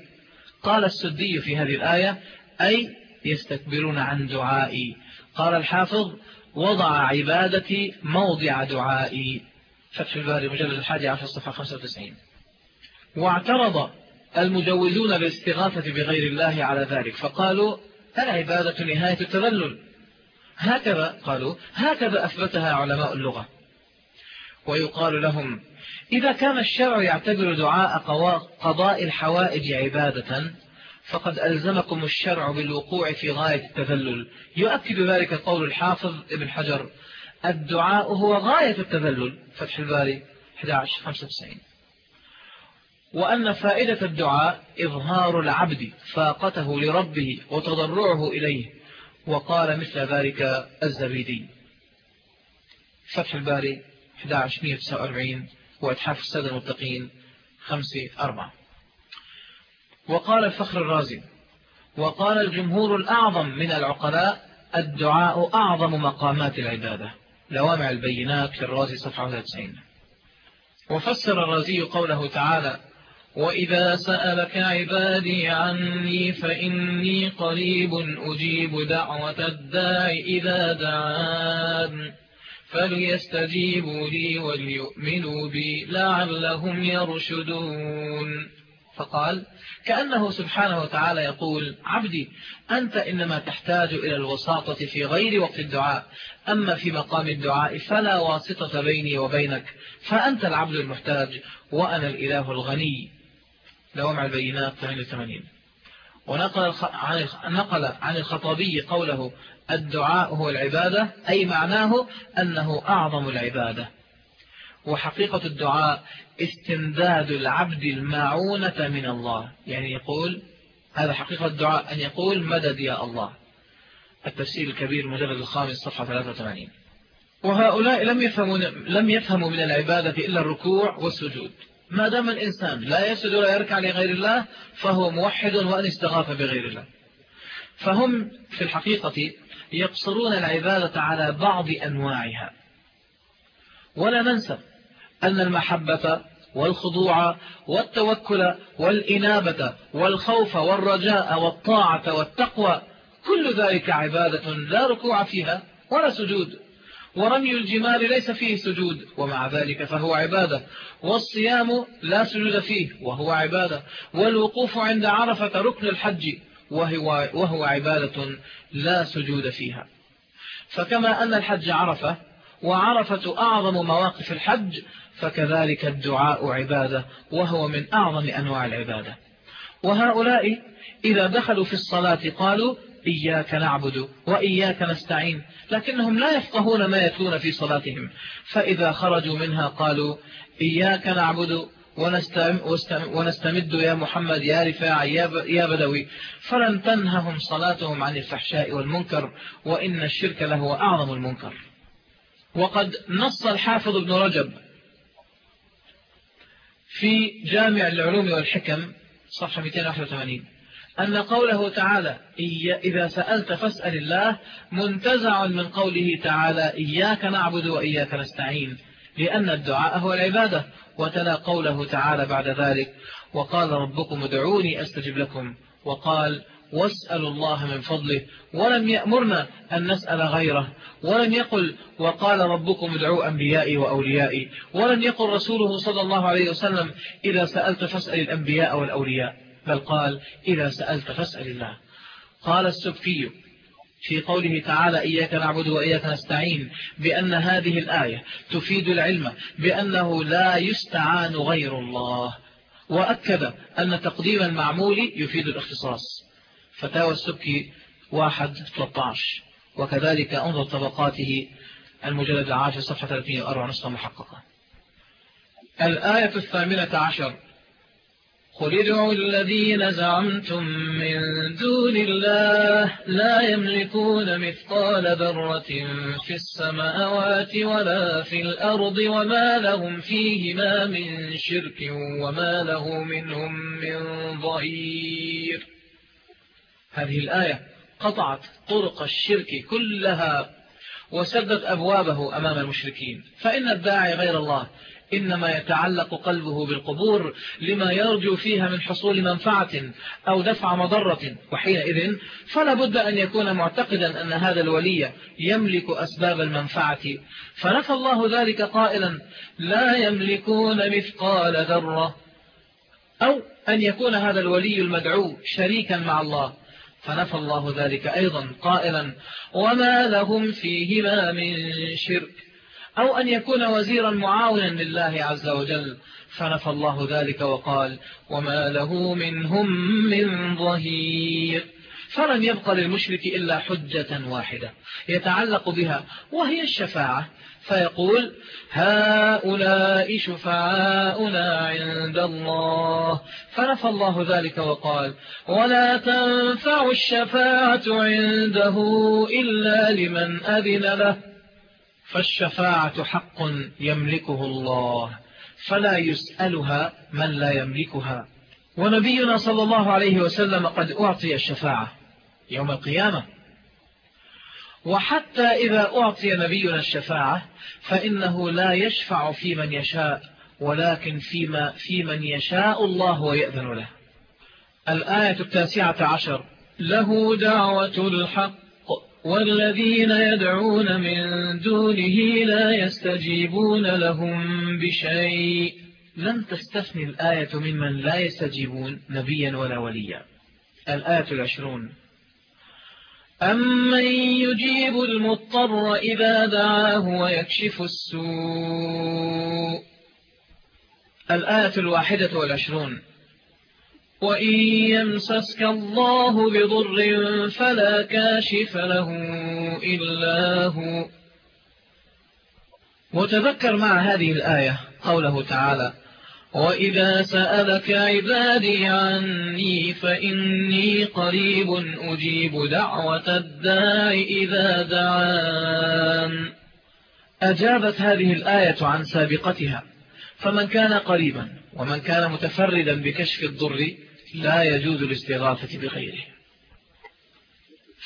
قال السدي في هذه الآية أي يستكبرون عن دعائي. قال الحافظ وضع عبادتي موضع دعائي. فتح الباري مجلد الحادي عشر صفحة 95 واعترض المجوزون الاستغاثة بغير الله على ذلك فقالوا العبادة نهاية التذلل. هكذا قالوا هكذا أثبتها علماء اللغة. ويقال لهم إذا كان الشرع يعتبر دعاء قضاء الحوائج عبادة فقد ألزمكم الشرع بالوقوع في غاية التذلل. يؤكد ذلك قول الحافظ ابن حجر الدعاء هو غاية التذلل. فتح الباري 1195 وأن فائدة الدعاء إظهار العبد فاقته لربه وتضرعه إليه. وقال مثل ذلك الزبيدي. فتح الباري 1149 وإتحاف السادة المتقين 5 4 وقال الفخر الرازي وقال الجمهور الأعظم من العقلاء الدعاء أعظم مقامات العبادة. لوامع البينات للرازي صفحة 90 وفسر الرازي قوله تعالى وإذا سألك عبادي عني فإني قريب أجيب دعوة الداع إذا دعان فليستجيبوا لي وليؤمنوا بي لعلهم يرشدون فقال كأنه سبحانه وتعالى يقول عبدي أنت إنما تحتاج إلى الوساطة في غير وقت الدعاء أما في مقام الدعاء فلا واسطة بيني وبينك فأنت العبد المحتاج وأنا الإله الغني لومع البينات 88 ونقل نقل عن الخطابي قوله الدعاء هو العبادة أي معناه أنه أعظم العبادة. وحقيقة الدعاء استمداد العبد المعونة من الله. يعني يقول هذا حقيقة الدعاء أن يقول مدد يا الله. التفسير الكبير مجلد الخامس صفحة 83 وهؤلاء لم يفهموا, لم يفهموا من العبادة إلا الركوع والسجود. ما دام الإنسان لا يسجد ولا يركع لغير الله فهو موحد وأن استغاث بغير الله. فهم في الحقيقة يقصرون العبادة على بعض أنواعها. ولا ننسى أن المحبة والخضوع والتوكل والإنابة والخوف والرجاء والطاعة والتقوى كل ذلك عبادة لا ركوع فيها ولا سجود. ورمي الجمال ليس فيه سجود ومع ذلك فهو عبادة. والصيام لا سجود فيه وهو عبادة. والوقوف عند عرفة ركن الحج وهو, وهو عبادة لا سجود فيها. فكما أن الحج عرفة وعرفة أعظم مواقف الحج فكذلك الدعاء عبادة وهو من أعظم أنواع العبادة. وهؤلاء إذا دخلوا في الصلاة قالوا إياك نعبد وإياك نستعين لكنهم لا يفقهون ما يتلون في صلاتهم. فإذا خرجوا منها قالوا إياك نعبد ونستمد يا محمد يا رفاع يا بدوي. فلن تنههم صلاتهم عن الفحشاء والمنكر وإن الشرك له أعظم المنكر. وقد نص الحافظ ابن رجب في جامع العلوم والحكم صفحة 281 أن قوله تعالى إذا سألت فاسأل الله منتزع من قوله تعالى إياك نعبد وإياك نستعين لأن الدعاء هو العبادة وتلا قوله تعالى بعد ذلك وقال ربكم ادعوني أستجب لكم وقال واسألوا الله من فضله ولم يأمرنا أن نسأل غيره ولم يقل وقال ربكم ادعوا أنبيائي وأوليائي ولم يقل رسوله صلى الله عليه وسلم إذا سألت فاسأل الأنبياء والأولياء. بل قال إذا سألت فاسأل الله. قال السبكي في قوله تعالى إياك نعبد وإياك نستعين بأن هذه الآية تفيد العلم بأنه لا يستعان غير الله. وأكد أن تقديم المعمول يفيد الاختصاص. فتاوى السبكي واحد 13 وكذلك انظر طبقاته المجلد العاشر صفحة 304 نسخة محققة. الآية الثامنة عشر قل ادعوا الذين زعمتم من دون الله لا يملكون مثقال ذرة في السماوات ولا في الأرض وما لهم فيهما من شرك وما له منهم من ظهير هذه الآية قطعت طرق الشرك كلها وسدت أبوابه أمام المشركين. فإن الداعي غير الله إنما يتعلق قلبه بالقبور لما يرجو فيها من حصول منفعة أو دفع مضرة. وحينئذ فلا بد أن يكون معتقدا أن هذا الولي يملك أسباب المنفعة. فنفى الله ذلك قائلا لا يملكون مثقال ذرة. أو أن يكون هذا الولي المدعو شريكا مع الله. فنفى الله ذلك أيضا قائلا وما لهم فيهما من شرك. أو أن يكون وزيرا معاونا لله عز وجل. فنفى الله ذلك وقال وما له منهم من ظهير. فلم يبق للمشرك إلا حجة واحدة يتعلق بها وهي الشفاعة. فيقول هؤلاء شفعاؤنا عند الله. فنفى الله ذلك وقال ولا تنفع الشفاعة عنده إلا لمن أذن له. فالشفاعة حق يملكه الله فلا يسألها من لا يملكها. ونبينا صلى الله عليه وسلم قد أعطي الشفاعة يوم القيامة. وحتى إذا أعطي نبينا الشفاعة فإنه لا يشفع في من يشاء ولكن فيما في من يشاء الله ويأذن له. الآية التاسعة عشر له دعوة الحق والذين يدعون من دونه لا يستجيبون لهم بشيء. لم تستثني الآية ممن لا يستجيبون نبيا ولا وليا. الآية العشرون. أمن يجيب المضطر إذا دعاه ويكشف السوء. الآية الواحدة والعشرون. وإن يمسسك الله بضر فلا كاشف له إلا هو وتذكر مع هذه الآية قوله تعالى وإذا سألك عبادي عني فإني قريب أجيب دعوة الداع إذا دعان أجابت هذه الآية عن سابقتها فمن كان قريبا ومن كان متفردا بكشف الضر لا يجوز الاستغاثة بغيره.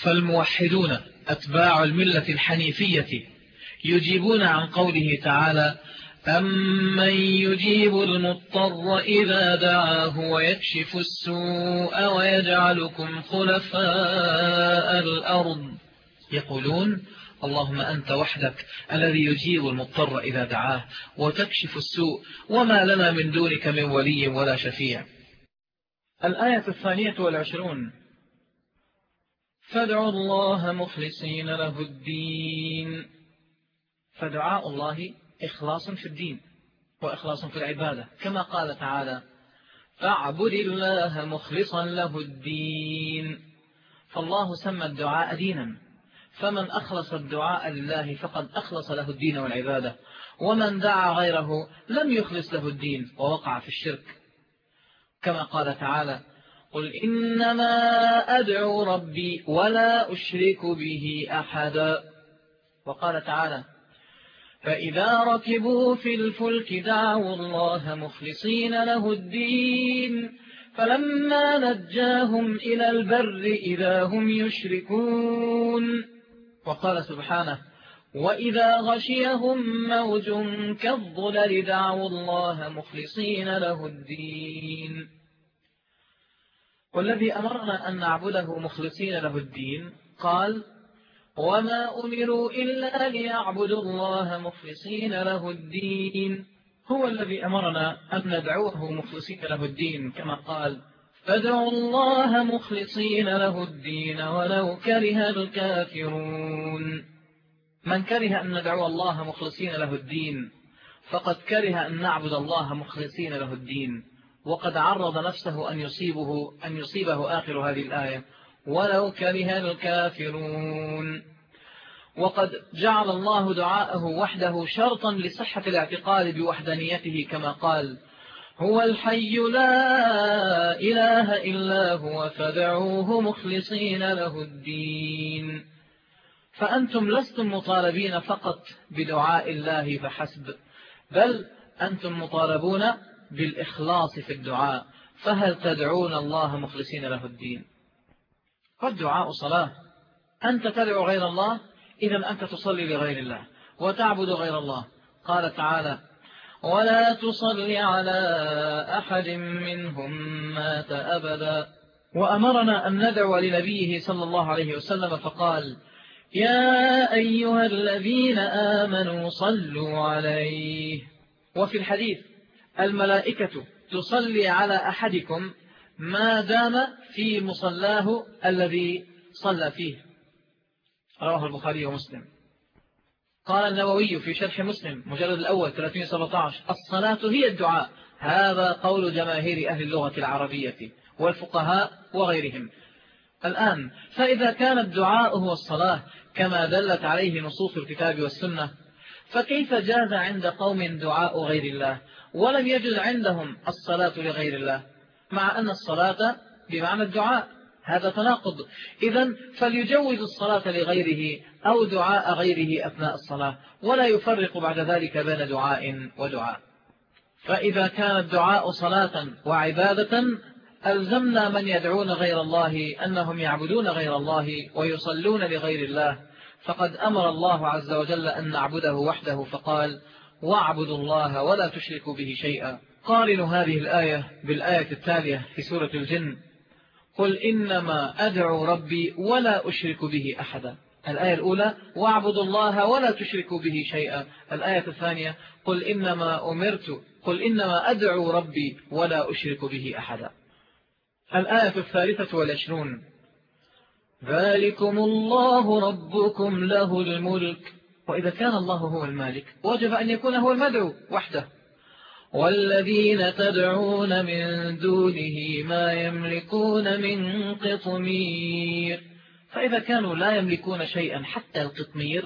فالموحدون أتباع الملة الحنيفية يجيبون عن قوله تعالى أمن يجيب المضطر إذا دعاه ويكشف السوء ويجعلكم خلفاء الأرض. يقولون اللهم أنت وحدك الذي يجيب المضطر إذا دعاه وتكشف السوء وما لنا من دونك من ولي ولا شفيع. الآية الثانية والعشرون. فادعوا الله مخلصين له الدين. فدعاء الله إخلاص في الدين وإخلاص في العبادة. كما قال تعالى فاعبد الله مخلصا له الدين. فالله سمى الدعاء دينا. فمن أخلص الدعاء لله فقد أخلص له الدين والعبادة. ومن دعا غيره لم يخلص له الدين ووقع في الشرك. كما قال تعالى قل إنما أدعو ربي ولا أشرك به أحدا. وقال تعالى فإذا ركبوا في الفلك دعوا الله مخلصين له الدين. فلما نجاهم إلى البر إذا هم يشركون. وقال سبحانه وإذا غشيهم موج كالظلل دعوا الله مخلصين له الدين. والذي أمرنا أن نعبده مخلصين له الدين قال وما أمروا إلا ليعبدوا الله مخلصين له الدين. هو الذي أمرنا أن ندعوه مخلصين له الدين كما قال فادعوا الله مخلصين له الدين ولو كره الكافرون. من كره أن ندعو الله مخلصين له الدين فقد كره أن نعبد الله مخلصين له الدين. وقد عرض نفسه أن يصيبه, أن يصيبه آخر هذه الآية. ولو كره الكافرون. وقد جعل الله دعاءه وحده شرطا لصحة الاعتقاد بوحدانيته كما قال هو الحي لا إله إلا هو فدعوه مخلصين له الدين. فأنتم لستم مطالبين فقط بدعاء الله فحسب بل أنتم مطالبون بالإخلاص في الدعاء. فهل تدعون الله مخلصين له الدين؟ فالدعاء صلاة. أنت تدعو غير الله؟ إذا أنت تصلي لغير الله. وتعبد غير الله. قال تعالى ولا تصل على أحد منهم مات أبدا. وأمرنا أن ندعو لنبيه صلى الله عليه وسلم فقال يا أيها الذين آمنوا صلوا عليه. وفي الحديث الملائكة تصلي على أحدكم ما دام في مصلاه الذي صلى فيه. رواه البخاري ومسلم. قال النووي في شرح مسلم مجلد الأول 317 الصلاة هي الدعاء. هذا قول جماهير أهل اللغة العربية والفقهاء وغيرهم. الآن فإذا كان الدعاء هو الصلاة كما دلت عليه نصوص الكتاب والسنة فكيف جاز عند قوم دعاء غير الله؟ ولم يجد عندهم الصلاة لغير الله مع أن الصلاة بمعنى الدعاء هذا تناقض. إذا فليجوز الصلاة لغيره أو دعاء غيره أثناء الصلاة ولا يفرق بعد ذلك بين دعاء ودعاء. فإذا كان الدعاء صلاة وعبادة ألزمنا من يدعون غير الله أنهم يعبدون غير الله ويصلون لغير الله. فقد أمر الله عز وجل أن نعبده وحده فقال واعبدوا الله ولا تشركوا به شيئا. قارنوا هذه الآية بالآية التالية في سورة الجن. قل إنما أدعو ربي ولا أشرك به أحدا. الآية الأولى واعبدوا الله ولا تشركوا به شيئا. الآية الثانية قل إنما أمرت قل إنما أدعو ربي ولا أشرك به أحدا. الآية الثالثة والعشرون ذلكم الله ربكم له الملك. وإذا كان الله هو المالك وجب أن يكون هو المدعو وحده. والذين تدعون من دونه ما يملكون من قطمير. فإذا كانوا لا يملكون شيئا حتى القطمير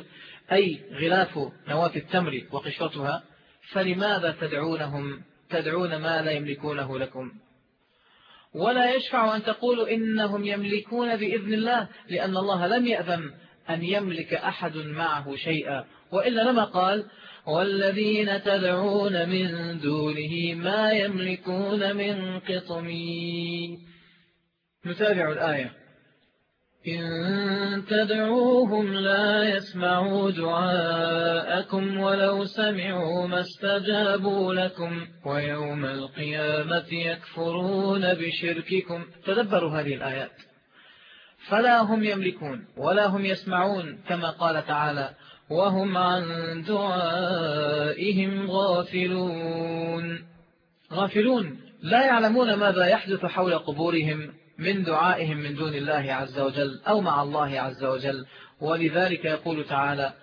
أي غلاف نواة التمر وقشرتها فلماذا تدعونهم؟ تدعون ما لا يملكونه لكم. ولا يشفع أن تقولوا إنهم يملكون بإذن الله لأن الله لم يأذن أن يملك أحد معه شيئا. وإلا لما قال والذين تدعون من دونه ما يملكون من قطمين. نتابع الآية. إن تدعوهم لا يسمعوا دعاءكم ولو سمعوا ما استجابوا لكم. ويوم القيامة يكفرون بشرككم. تدبروا هذه الآيات. فلا هم يملكون ولا هم يسمعون كما قال تعالى وهم عن دعائهم غافلون. غافلون. لا يعلمون ماذا يحدث حول قبورهم من دعائهم من دون الله عز وجل أو مع الله عز وجل. ولذلك يقول تعالى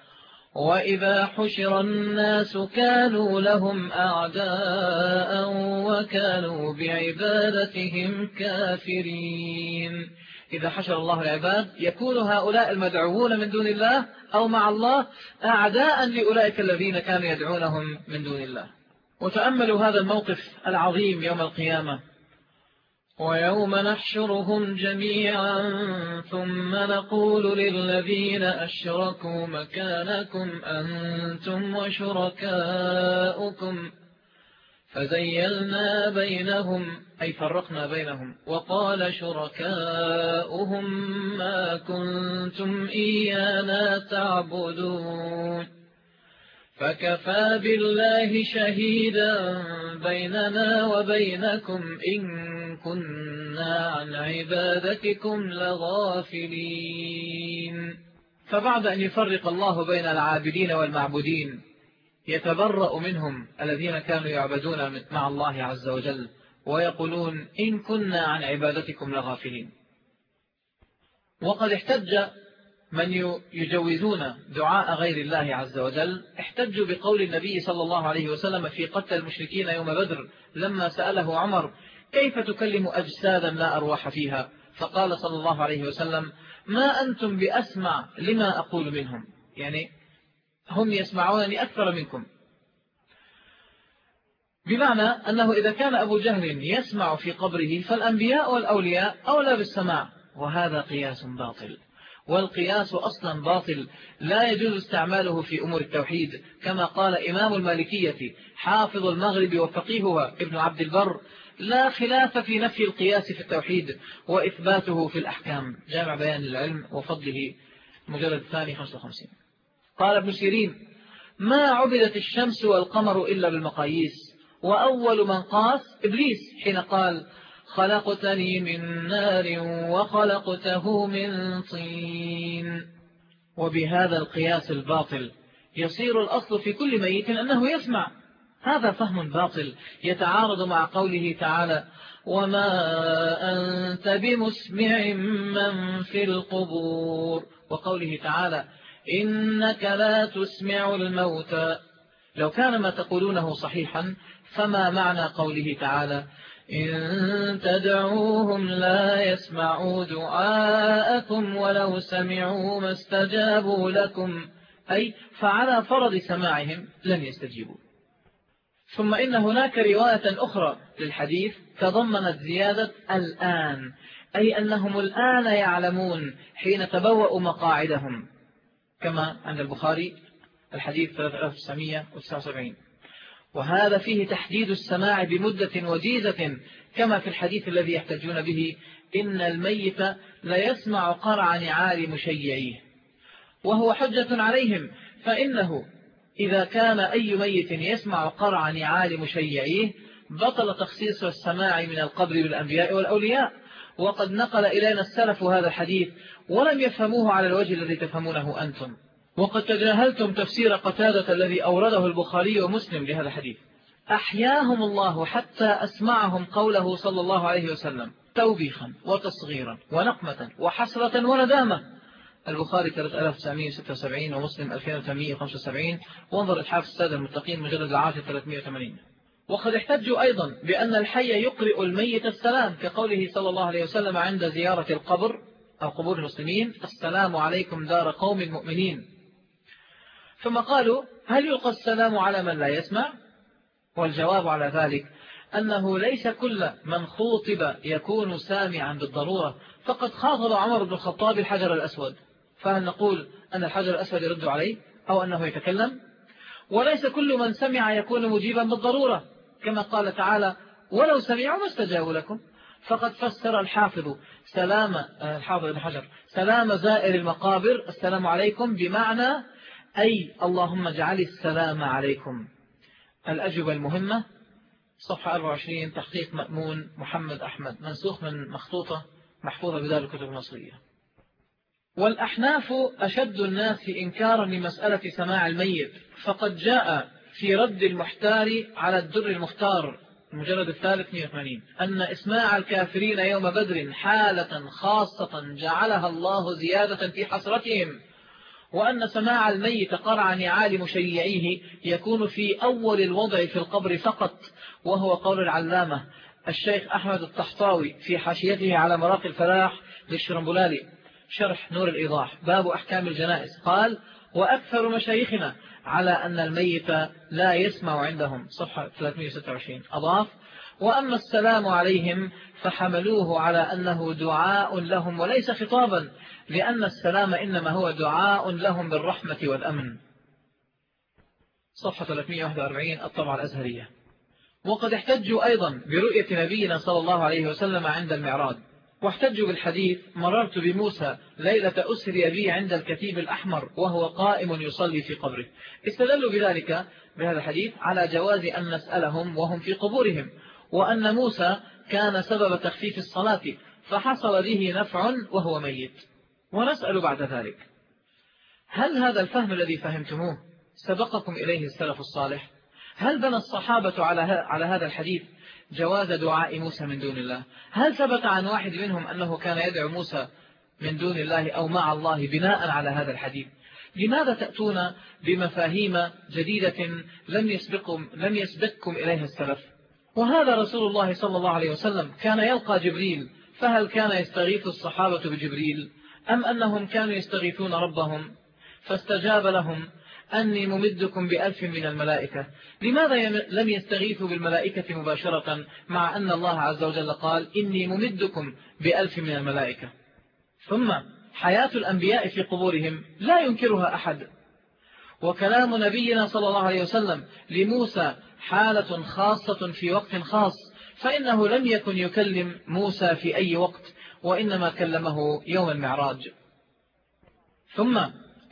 وإذا حشر الناس كانوا لهم أعداء وكانوا بعبادتهم كافرين. إذا حشر الله العباد يكون هؤلاء المدعوون من دون الله أو مع الله أعداء لأولئك الذين كانوا يدعونهم من دون الله. وتأملوا هذا الموقف العظيم يوم القيامة. ويوم نحشرهم جميعا ثم نقول للذين أشركوا مكانكم أنتم وشركاؤكم. فزيلنا بينهم أي فرقنا بينهم وقال شركاؤهم ما كنتم إيانا تعبدون. فكفى بالله شهيدا بيننا وبينكم إن كنا عن عبادتكم لغافلين. فبعد أن يفرق الله بين العابدين والمعبودين يتبرأ منهم الذين كانوا يعبدون مع الله عز وجل ويقولون إن كنا عن عبادتكم لغافلين. وقد احتج من يجوزون دعاء غير الله عز وجل. احتجوا بقول النبي صلى الله عليه وسلم في قتل المشركين يوم بدر لما سأله عمر كيف تكلم أجسادا لا أرواح فيها؟ فقال صلى الله عليه وسلم ما أنتم بأسمع لما أقول منهم. يعني هم يسمعونني أكثر منكم. بمعنى أنه إذا كان أبو جهل يسمع في قبره فالأنبياء والأولياء أولى بالسماع وهذا قياس باطل. والقياس أصلا باطل. لا يجوز استعماله في أمور التوحيد كما قال إمام المالكية حافظ المغرب وفقيهها ابن عبد البر لا خلاف في نفي القياس في التوحيد وإثباته في الأحكام. جامع بيان العلم وفضله مجلد الثاني 55 قال ابن سيرين ما عبدت الشمس والقمر إلا بالمقاييس وأول من قاس إبليس حين قال خلقتني من نار وخلقته من طين وبهذا القياس الباطل يصير الأصل في كل ميت أنه يسمع. هذا فهم باطل يتعارض مع قوله تعالى وما أنت بمسمع من في القبور وقوله تعالى إنك لا تسمع الموتى لو كان ما تقولونه صحيحا فما معنى قوله تعالى؟ إن تدعوهم لا يسمعوا دعاءكم ولو سمعوا ما استجابوا لكم. أي فعلى فرض سماعهم لن يستجيبوا. ثم إن هناك رواية أخرى للحديث تضمنت زيادة الآن أي أنهم الآن يعلمون حين تبوأوا مقاعدهم. كما عند البخاري الحديث 3979 وهذا فيه تحديد السماع بمدة وجيزة كما في الحديث الذي يحتجون به إن الميت لا يسمع قرع نعال مشيعيه. وهو حجة عليهم فإنه إذا كان أي ميت يسمع قرع نعال مشيعيه بطل تخصيص السماع من القبر بالأنبياء والأولياء. وقد نقل إلينا السلف هذا الحديث ولم يفهموه على الوجه الذي تفهمونه أنتم. وقد تجاهلتم تفسير قتادة الذي أورده البخاري ومسلم لهذا الحديث. أحياهم الله حتى أسمعهم قوله صلى الله عليه وسلم توبيخا وتصغيرا ونقمة وحسرة وندامة. البخاري 3976 ومسلم 2875 وانظر إتحاف السادة المتقين مجلد العاشر 380 وقد احتجوا أيضا بأن الحي يقرئ الميت السلام كقوله صلى الله عليه وسلم عند زيارة القبر أو قبور المسلمين السلام عليكم دار قوم المؤمنين ثم قالوا؟ هل يلقى السلام على من لا يسمع؟ والجواب على ذلك أنه ليس كل من خوطب يكون سامعا بالضرورة. فقد خاطب عمر بن الخطاب الحجر الأسود. فهل نقول أن الحجر الأسود يرد عليه أو أنه يتكلم؟ وليس كل من سمع يكون مجيبا بالضرورة. كما قال تعالى ولو سمعوا ما استجابوا لكم. فقد فسر الحافظ سلام الحافظ بن حجر سلام زائر المقابر السلام عليكم بمعنى أي اللهم اجعل السلام عليكم الأجوبة المهمة صفحة 24 تحقيق مأمون محمد أحمد منسوخ من مخطوطة محفوظة بدار الكتب المصرية. والأحناف أشد الناس إنكارا لمسألة سماع الميت. فقد جاء في رد المحتار على الدر المختار المجلد الثالث 180 أن إسماع الكافرين يوم بدر حالة خاصة جعلها الله زيادة في حسرتهم وأن سماع الميت قرع نعال مشيعيه يكون في أول الوضع في القبر فقط وهو قول العلامة الشيخ أحمد الطحطاوي في حاشيته على مراق الفلاح للشرمبلالي شرح نور الإيضاح. باب أحكام الجنائز. قال وأكثر مشايخنا على أن الميت لا يسمع عندهم. صفحة 326 أضاف وأما السلام عليهم فحملوه على أنه دعاء لهم وليس خطابا لأن السلام إنما هو دعاء لهم بالرحمة والأمن. صفحة 341 الطبعة الأزهرية. وقد احتجوا أيضا برؤية نبينا صلى الله عليه وسلم عند المعراج. واحتجوا بالحديث مررت بموسى ليلة أسري بي عند الكتيب الأحمر وهو قائم يصلي في قبره. استدلوا بذلك بهذا الحديث على جواز أن نسألهم وهم في قبورهم وأن موسى كان سبب تخفيف الصلاة فحصل به نفع وهو ميت. ونسأل بعد ذلك هل هذا الفهم الذي فهمتموه سبقكم إليه السلف الصالح؟ هل بنى الصحابة على هذا الحديث جواز دعاء موسى من دون الله. هل ثبت عن واحد منهم أنه كان يدعو موسى من دون الله أو مع الله بناء على هذا الحديث؟ لماذا تأتون بمفاهيم جديدة لم يسبقكم, لم يسبقكم إليها السلف؟ وهذا رسول الله صلى الله عليه وسلم كان يلقى جبريل فهل كان يستغيث الصحابة بجبريل؟ أم أنهم كانوا يستغيثون ربهم فاستجاب لهم أني ممدكم بألف من الملائكة. لماذا لم يستغيثوا بالملائكة مباشرة مع أن الله عز وجل قال إني ممدكم بألف من الملائكة؟ ثم حياة الأنبياء في قبورهم لا ينكرها أحد. وكلام نبينا صلى الله عليه وسلم لموسى حالة خاصة في وقت خاص فإنه لم يكن يكلم موسى في أي وقت وإنما كلمه يوم المعراج. ثم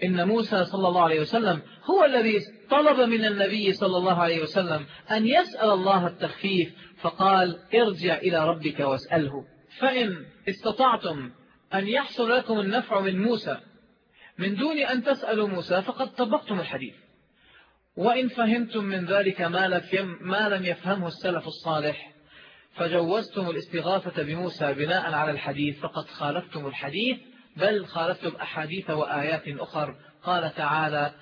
إن موسى صلى الله عليه وسلم هو الذي طلب من النبي صلى الله عليه وسلم أن يسأل الله التخفيف فقال ارجع إلى ربك واسأله. فإن استطعتم أن يحصل لكم النفع من موسى من دون أن تسألوا موسى فقد طبقتم الحديث. وإن فهمتم من ذلك ما لم يفهمه السلف الصالح فجوزتم الاستغاثة بموسى بناء على الحديث فقد خالفتم الحديث بل خالفتم أحاديث وآيات أخر. قال تعالى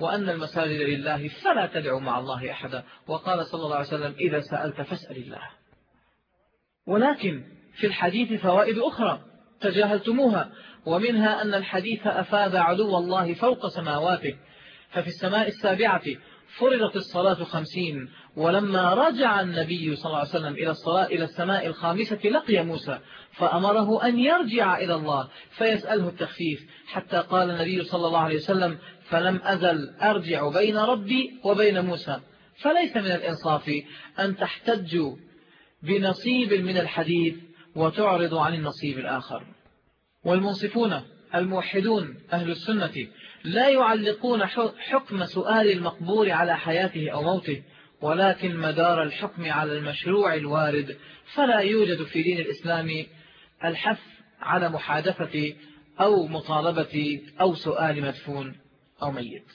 وأن المساجد لله فلا تدعوا مع الله أحدا. وقال صلى الله عليه وسلم إذا سألت فاسأل الله. ولكن في الحديث فوائد أخرى تجاهلتموها ومنها أن الحديث أفاد علو الله فوق سماواته ففي السماء السابعة فرضت الصلاة خمسين ولما رجع النبي صلى الله عليه وسلم إلى الصلاة إلى السماء الخامسة لقي موسى فأمره أن يرجع إلى الله فيسأله التخفيف حتى قال النبي صلى الله عليه وسلم فلم أزل أرجع بين ربي وبين موسى. فليس من الإنصاف أن تحتجوا بنصيب من الحديث وتعرض عن النصيب الآخر. والمنصفون الموحدون أهل السنة لا يعلقون حكم سؤال المقبور على حياته أو موته ولكن مدار الحكم على المشروع الوارد. فلا يوجد في دين الإسلام الحث على محادثة أو مطالبة أو سؤال مدفون أو ميت.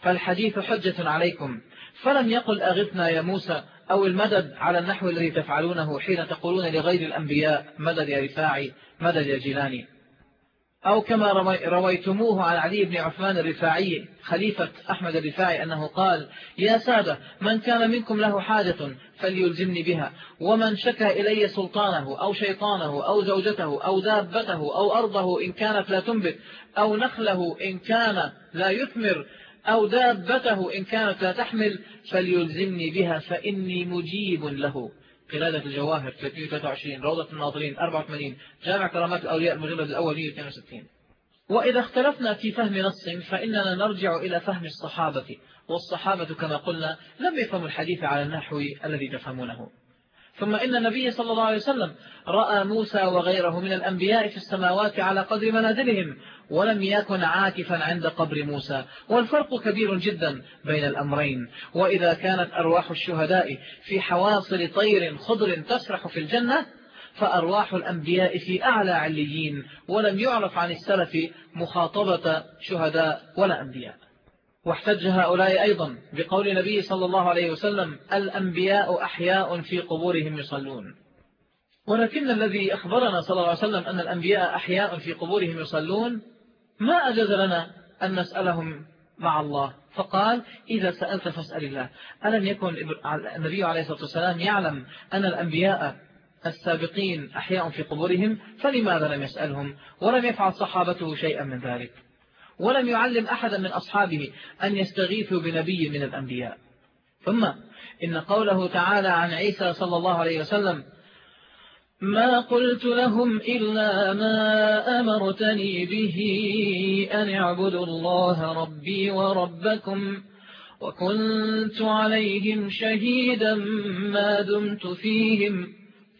فالحديث حجة عليكم. فلم يقل أغثنا يا موسى أو المدد على النحو الذي تفعلونه حين تقولون لغير الأنبياء مدد يا رفاعي مدد يا جيلاني. أو كما رويتموه عن علي بن عثمان الرفاعي خليفة أحمد الرفاعي أنه قال يا سادة من كان منكم له حاجة فليلزمني بها ومن شكى إلي سلطانه أو شيطانه أو زوجته أو دابته أو أرضه إن كانت لا تنبت أو نخله إن كان لا يثمر أو دابته إن كانت لا تحمل فليلزمني بها فإني مجيب له. قلادة الجواهر 323 روضة الناظرين 84 جامع كرامات الأولياء المجلد الأول 162 وإذا اختلفنا في فهم نص فإننا نرجع إلى فهم الصحابة والصحابة كما قلنا لم يفهموا الحديث على النحو الذي تفهمونه. ثم إن النبي صلى الله عليه وسلم رأى موسى وغيره من الأنبياء في السماوات على قدر منازلهم ولم يكن عاكفا عند قبر موسى. والفرق كبير جدا بين الأمرين. وإذا كانت أرواح الشهداء في حواصل طير خضر تسرح في الجنة فأرواح الأنبياء في أعلى عليين ولم يعرف عن السلف مخاطبة شهداء ولا أنبياء. واحتج هؤلاء أيضا بقول النبي صلى الله عليه وسلم الأنبياء أحياء في قبورهم يصلون. ولكن الذي أخبرنا صلى الله عليه وسلم أن الأنبياء أحياء في قبورهم يصلون ما أجاز لنا أن نسألهم مع الله؟ فقال إذا سألت فاسأل الله. ألم يكن النبي عليه الصلاة والسلام يعلم أن الأنبياء السابقين أحياء في قبورهم فلماذا لم يسألهم؟ ولم يفعل صحابته شيئا من ذلك؟ ولم يعلم أحدا من أصحابه أن يستغيثوا بنبي من الأنبياء. ثم إن قوله تعالى عن عيسى صلى الله عليه وسلم ما قلت لهم إلا ما أمرتني به أن اعبدوا الله ربي وربكم وكنت عليهم شهيدا ما دمت فيهم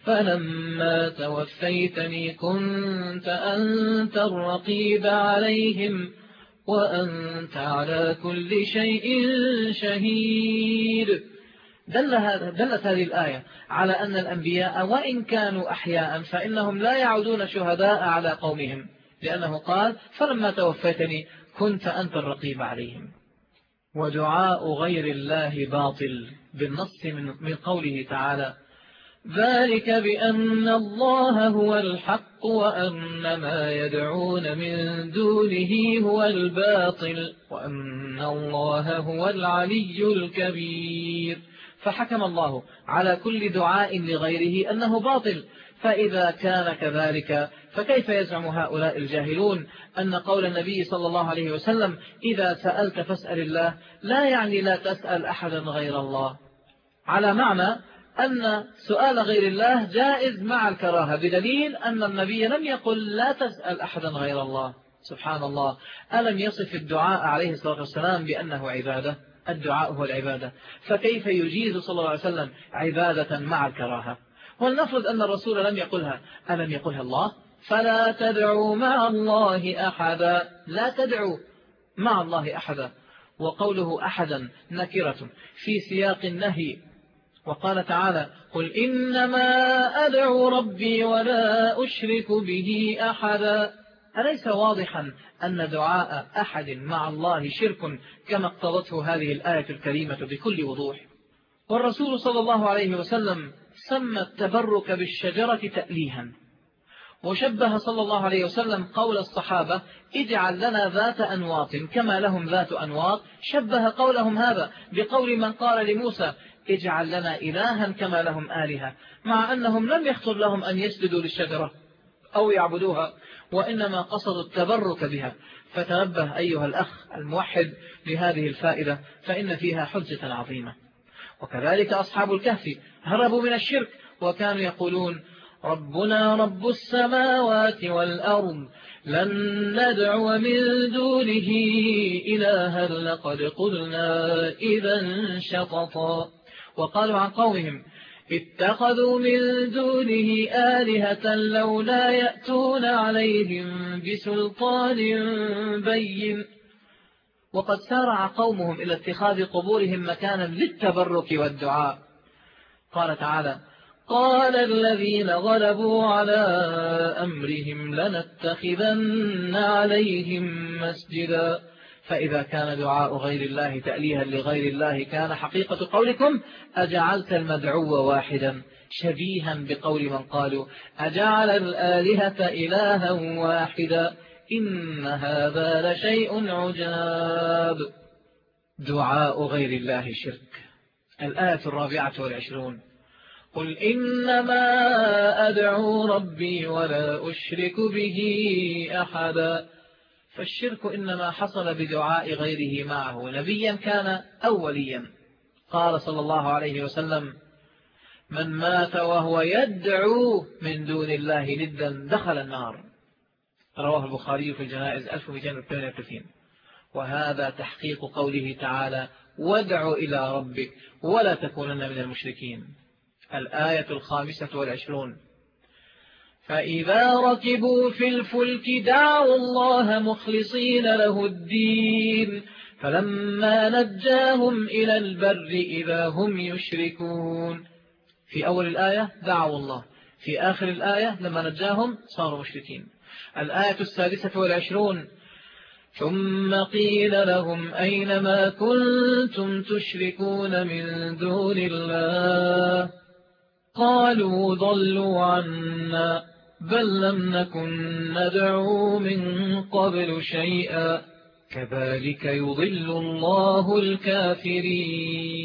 فلما توفيتني كنت أنت الرقيب عليهم. وأنت على كل شيء شهيد. دل دلت هذه الآية على أن الأنبياء وإن كانوا أحياء فإنهم لا يعودون شهداء على قومهم لأنه قال فلما توفيتني كنت أنت الرقيب عليهم. ودعاء غير الله باطل بالنص من قوله تعالى ذلك بأن الله هو الحق وأن ما يدعون من دونه هو الباطل وأن الله هو العلي الكبير. فحكم الله على كل دعاء لغيره أنه باطل. فإذا كان كذلك فكيف يزعم هؤلاء الجاهلون أن قول النبي صلى الله عليه وسلم إذا سألت فاسأل الله لا يعني لا تسأل أحدا غير الله. على معنى أن سؤال غير الله جائز مع الكراهة بدليل أن النبي لم يقل لا تسأل أحدا غير الله. سبحان الله. ألم يصف الدعاء عليه الصلاة والسلام بأنه عبادة؟ الدعاء هو العبادة. فكيف يجيز صلى الله عليه وسلم عبادة مع الكراهة؟ ولنفرض أن الرسول لم يقلها. ألم يقلها الله؟ فلا تدعوا مع الله أحدا. لا تدعوا مع الله أحدا. وقوله أحدا نكرة في سياق النهي وقال تعالى قل إنما أدعو ربي ولا أشرك به أحدا أليس واضحا أن دعاء أحد مع الله شرك كما اقتضته هذه الآية الكريمة بكل وضوح. والرسول صلى الله عليه وسلم سمى التبرك بالشجرة تأليها. وشبه صلى الله عليه وسلم قول الصحابة اجعل لنا ذات أنواط كما لهم ذات أنواط. شبه قولهم هذا بقول من قال لموسى اجعل لنا إلها كما لهم آلهة مع أنهم لم يخطر لهم أن يسجدوا للشجرة أو يعبدوها وإنما قصدوا التبرك بها. فتنبه أيها الأخ الموحد لهذه الفائدة فإن فيها حجة عظيمة. وكذلك أصحاب الكهف هربوا من الشرك وكانوا يقولون ربنا رب السماوات والأرض لن ندعو من دونه إلها لقد قلنا إذا شططا. وقالوا عن قومهم اتخذوا من دونه آلهة لولا يأتون عليهم بسلطان بين. وقد سارع قومهم إلى اتخاذ قبورهم مكانا للتبرك والدعاء. قال تعالى قال الذين غلبوا على أمرهم لنتخذن عليهم مسجدا. فإذا كان دعاء غير الله تأليها لغير الله كان حقيقة قولكم أجعلت المدعو واحدا شبيها بقول من قالوا أجعل الآلهة إلها واحدا إن هذا لشيء عجاب. دعاء غير الله شرك. الآية الرابعة والعشرون. قل إنما أدعو ربي ولا أشرك به أحدا. فالشرك إنما حصل بدعاء غيره معه. نبيا كان أو وليا قال صلى الله عليه وسلم من مات وهو يدعو من دون الله ندا دخل النار. رواه البخاري في الجنائز 1238 وهذا تحقيق قوله تعالى وادع إلى ربك ولا تكونن من المشركين. الآية الخامسة والعشرون. فإذا ركبوا في الفلك دعوا الله مخلصين له الدين. فلما نجاهم إلى البر إذا هم يشركون. في أول الآية دعوا الله. في آخر الآية لما نجاهم صاروا مشركين. الآية السادسة والعشرون. ثم قيل لهم أين ما كنتم تشركون من دون الله؟ قالوا ضلوا عنا. بل لم نكن ندعو من قبل شيئا كذلك يضل الله الكافرين.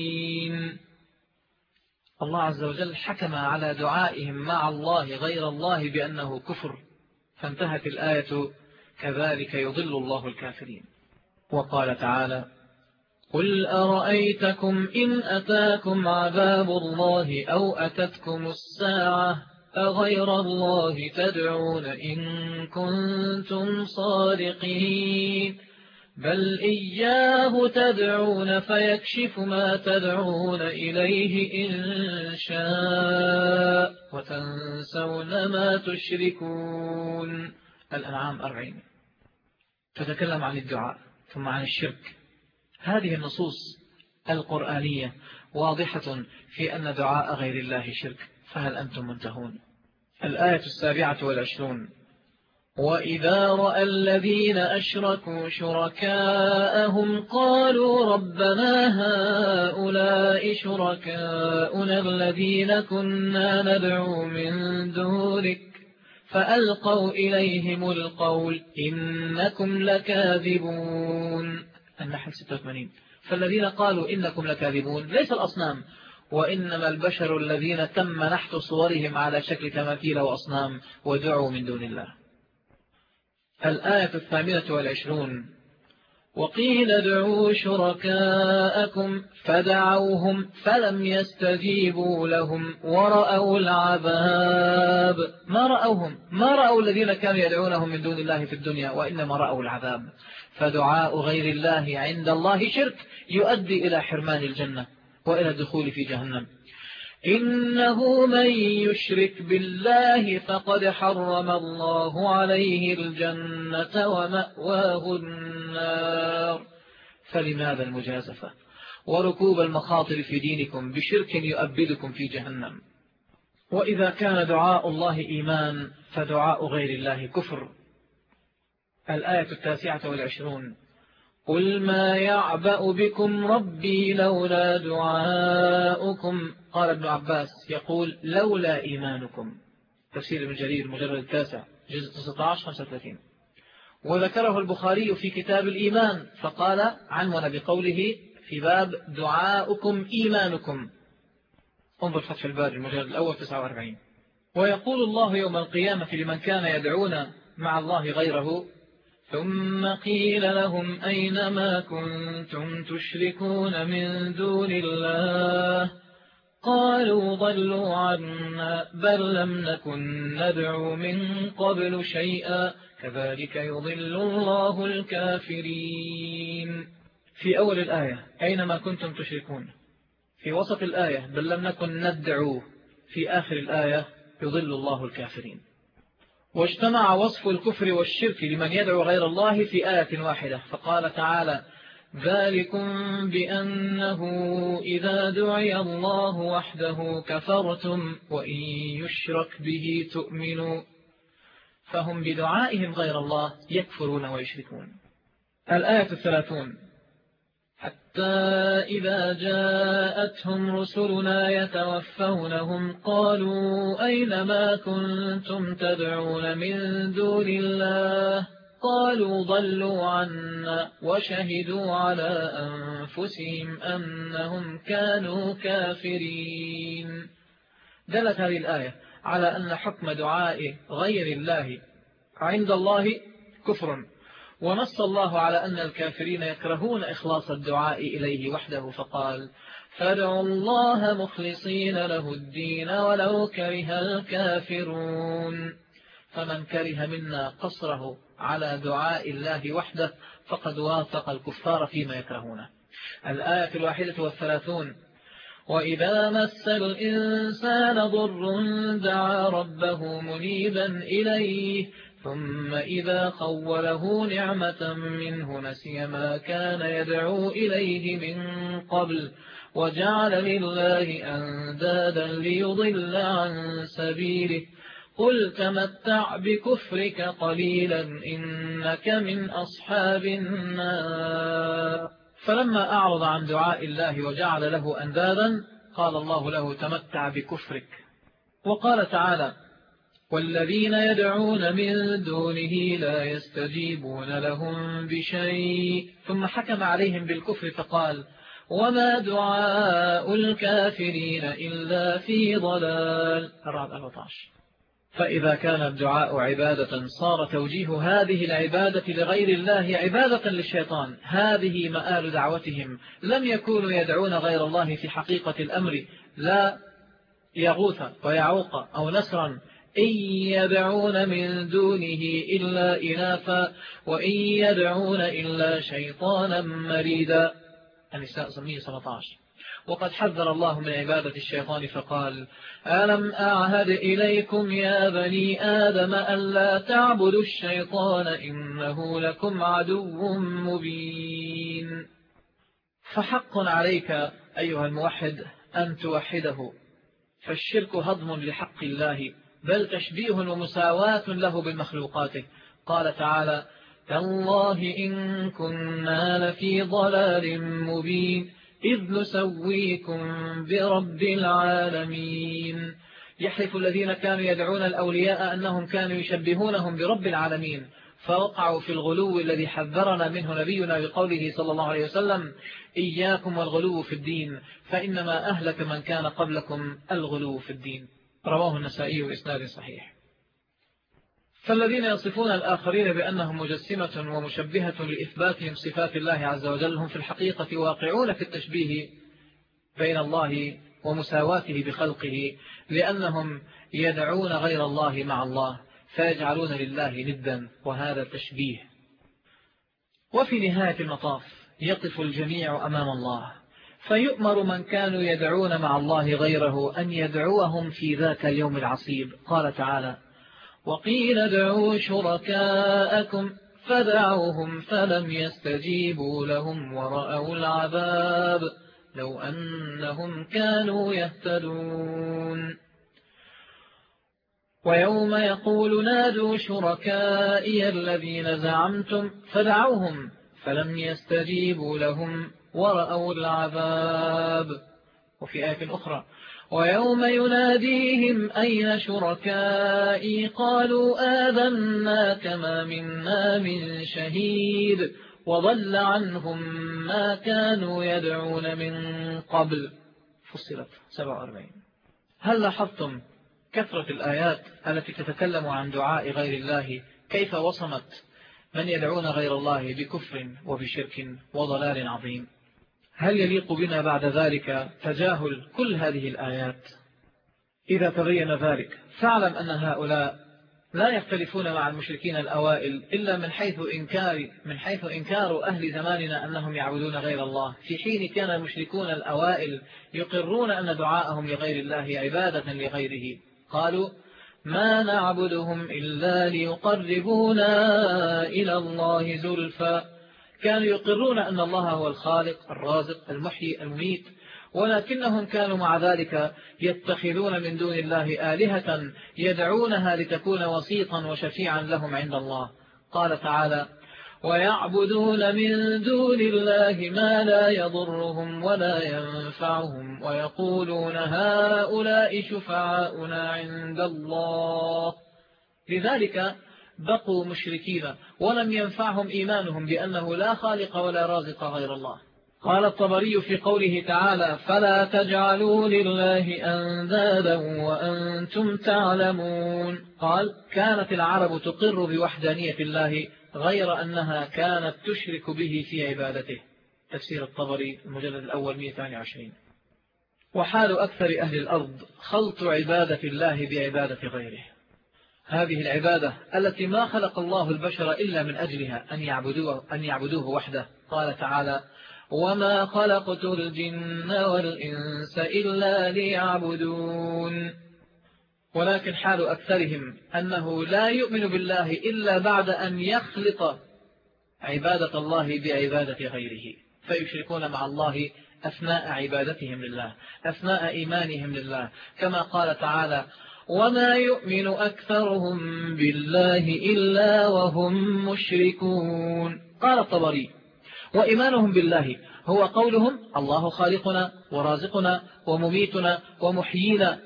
الله عز وجل حكم على دعائهم مع الله غير الله بأنه كفر. فانتهت الآية كذلك يضل الله الكافرين. وقال تعالى قل أرأيتكم إن أتاكم عذاب الله أو أتتكم الساعة أغير الله تدعون إن كنتم صادقين. بل إياه تدعون فيكشف ما تدعون إليه إن شاء وتنسون ما تشركون. الأنعام أربعين. تتكلم عن الدعاء ثم عن الشرك. هذه النصوص القرآنية واضحة في أن دعاء غير الله شرك. فهل أنتم منتهون؟ الآية السابعة والعشرون. وإذا رأى الذين أشركوا شركاءهم قالوا ربنا هؤلاء شركاؤنا الذين كنا ندعو من دونك فألقوا إليهم القول إنكم لكاذبون. النحل 86 فالذين قالوا إنكم لكاذبون ليس الأصنام. وإنما البشر الذين تم نحت صورهم على شكل تماثيل وأصنام ودعوا من دون الله. الآية الثامنة والعشرون. وقيل ادعوا شركاءكم فدعوهم فلم يستجيبوا لهم ورأوا العذاب. ما رأوهم؟ ما رأوا الذين كانوا يدعونهم من دون الله في الدنيا وإنما رأوا العذاب. فدعاء غير الله عند الله شرك يؤدي إلى حرمان الجنة. وإلى الدخول في جهنم. إنه من يشرك بالله فقد حرم الله عليه الجنة ومأواه النار. فلماذا المجازفة؟ وركوب المخاطر في دينكم بشرك يؤبدكم في جهنم. وإذا كان دعاء الله إيمان فدعاء غير الله كفر. الآية التاسعة والعشرون. قل ما يعبأ بكم ربي لولا دعاؤكم قال ابن عباس يقول لولا إيمانكم تفسير ابن جرير مجرد التاسع جزء 19 35 وذكره البخاري في كتاب الإيمان فقال عنون بقوله في باب دعاؤكم إيمانكم. انظر فتح الباب المجلد الأول 49 ويقول الله يوم القيامة لمن كان يدعون مع الله غيره ثم قيل لهم أين ما كنتم تشركون من دون الله؟ قالوا ضلوا عنا بل لم نكن ندعو من قبل شيئا كذلك يضل الله الكافرين. في أول الآية أينما كنتم تشركون؟ في وسط الآية بل لم نكن ندعو في آخر الآية يضل الله الكافرين. واجتمع وصف الكفر والشرك لمن يدعو غير الله في آية واحدة. فقال تعالى ذلكم بأنه إذا دعي الله وحده كفرتم وإن يشرك به تؤمنوا. فهم بدعائهم غير الله يكفرون ويشركون. الآية الثلاثون حتى إذا جاءتهم رسلنا يتوفونهم قالوا أين ما كنتم تدعون من دون الله قالوا ضلوا عنا وشهدوا على أنفسهم أنهم كانوا كافرين. دلت هذه الآية على أن حكم دعاء غير الله عند الله كفر. ونص الله على أن الكافرين يكرهون إخلاص الدعاء إليه وحده فقال فادعوا الله مخلصين له الدين ولو كره الكافرون. فمن كره منا قصره على دعاء الله وحده فقد وافق الكفار فيما يكرهونه. الآية الواحدة والثلاثون وإذا مس الإنسان ضر دعا ربه منيبا إليه ثم إذا خوله نعمة منه نسي ما كان يدعو إليه من قبل وجعل لله أندادا ليضل عن سبيله قل تمتع بكفرك قليلا إنك من أصحاب النار فلما أعرض عن دعاء الله وجعل له أندادا قال الله له تمتع بكفرك وقال تعالى والذين يدعون من دونه لا يستجيبون لهم بشيء. ثم حكم عليهم بالكفر فقال وما دعاء الكافرين إلا في ضلال. الرعب 14 فإذا كان الدعاء عبادة صار توجيه هذه العبادة لغير الله عبادة للشيطان. هذه مآل دعوتهم. لم يكونوا يدعون غير الله في حقيقة الأمر. لا يغوث ويعوق أو نسرا إن يدعون من دونه إلا إنافا وإن يدعون إلا شيطانا مريدا. النساء 17 وقد حذر الله من عبادة الشيطان فقال ألم أعهد إليكم يا بني آدم ألا تعبدوا الشيطان إنه لكم عدو مبين. فحق عليك أيها الموحد أن توحده فالشرك هضم لحق الله. بل تشبيه ومساواة له بالمخلوقات قال تعالى تالله إن كنا لفي ضلال مبين إذ نسويكم برب العالمين. يحلف الذين كانوا يدعون الأولياء أنهم كانوا يشبهونهم برب العالمين فوقعوا في الغلو الذي حذرنا منه نبينا بقوله صلى الله عليه وسلم إياكم والغلو في الدين فإنما أهلك من كان قبلكم الغلو في الدين. رواه النسائي بإسناد صحيح. فالذين يصفون الآخرين بأنهم مجسمة ومشبهة لإثباتهم صفات الله عز وجل هم في الحقيقة واقعون في التشبيه بين الله ومساواته بخلقه لأنهم يدعون غير الله مع الله فيجعلون لله ندا وهذا تشبيه. وفي نهاية المطاف يقف الجميع أمام الله. فيؤمر من كانوا يدعون مع الله غيره أن يدعوهم في ذاك اليوم العصيب. قال تعالى وقيل ادعوا شركاءكم فدعوهم فلم يستجيبوا لهم ورأوا العذاب لو أنهم كانوا يهتدون. ويوم يقول نادوا شركائي الذين زعمتم فدعوهم فلم يستجيبوا لهم ورأوا العذاب. وفي آية أخرى ويوم يناديهم أين شركائي؟ قالوا آذنا كما منا من شهيد. وضل عنهم ما كانوا يدعون من قبل. فصلت 47 هل لاحظتم كثرة الآيات التي تتكلم عن دعاء غير الله؟ كيف وصمت من يدعون غير الله بكفر وبشرك وضلال عظيم؟ هل يليق بنا بعد ذلك تجاهل كل هذه الآيات؟ إذا تبين ذلك فاعلم أن هؤلاء لا يختلفون مع المشركين الأوائل إلا من حيث إنكار من حيث إنكار أهل زماننا أنهم يعبدون غير الله. في حين كان المشركون الأوائل يقرون أن دعاءهم لغير الله عبادة لغيره. قالوا ما نعبدهم إلا ليقربونا إلى الله زلفا كانوا يقرون أن الله هو الخالق الرازق المحيي المميت ولكنهم كانوا مع ذلك يتخذون من دون الله آلهة يدعونها لتكون وسيطا وشفيعا لهم عند الله. قال تعالى ويعبدون من دون الله ما لا يضرهم ولا ينفعهم ويقولون هؤلاء شفعاؤنا عند الله. لذلك بقوا مشركين ولم ينفعهم إيمانهم بأنه لا خالق ولا رازق غير الله. قال الطبري في قوله تعالى فلا تجعلوا لله أندادا وأنتم تعلمون قال كانت العرب تقر بوحدانية الله غير أنها كانت تشرك به في عبادته تفسير الطبري المجلد الأول 128 وحال أكثر أهل الأرض خلط عبادة الله بعبادة غيره. هذه العبادة التي ما خلق الله البشر إلا من أجلها أن يعبدوه, أن يعبدوه وحده. قال تعالى وما خلقت الجن والإنس إلا ليعبدون. ولكن حال أكثرهم أنه لا يؤمن بالله إلا بعد أن يخلط عبادة الله بعبادة غيره. فيشركون مع الله أثناء عبادتهم لله أثناء إيمانهم لله. كما قال تعالى وما يؤمن أكثرهم بالله إلا وهم مشركون قال الطبري وإيمانهم بالله هو قولهم الله خالقنا ورازقنا ومميتنا ومحيينا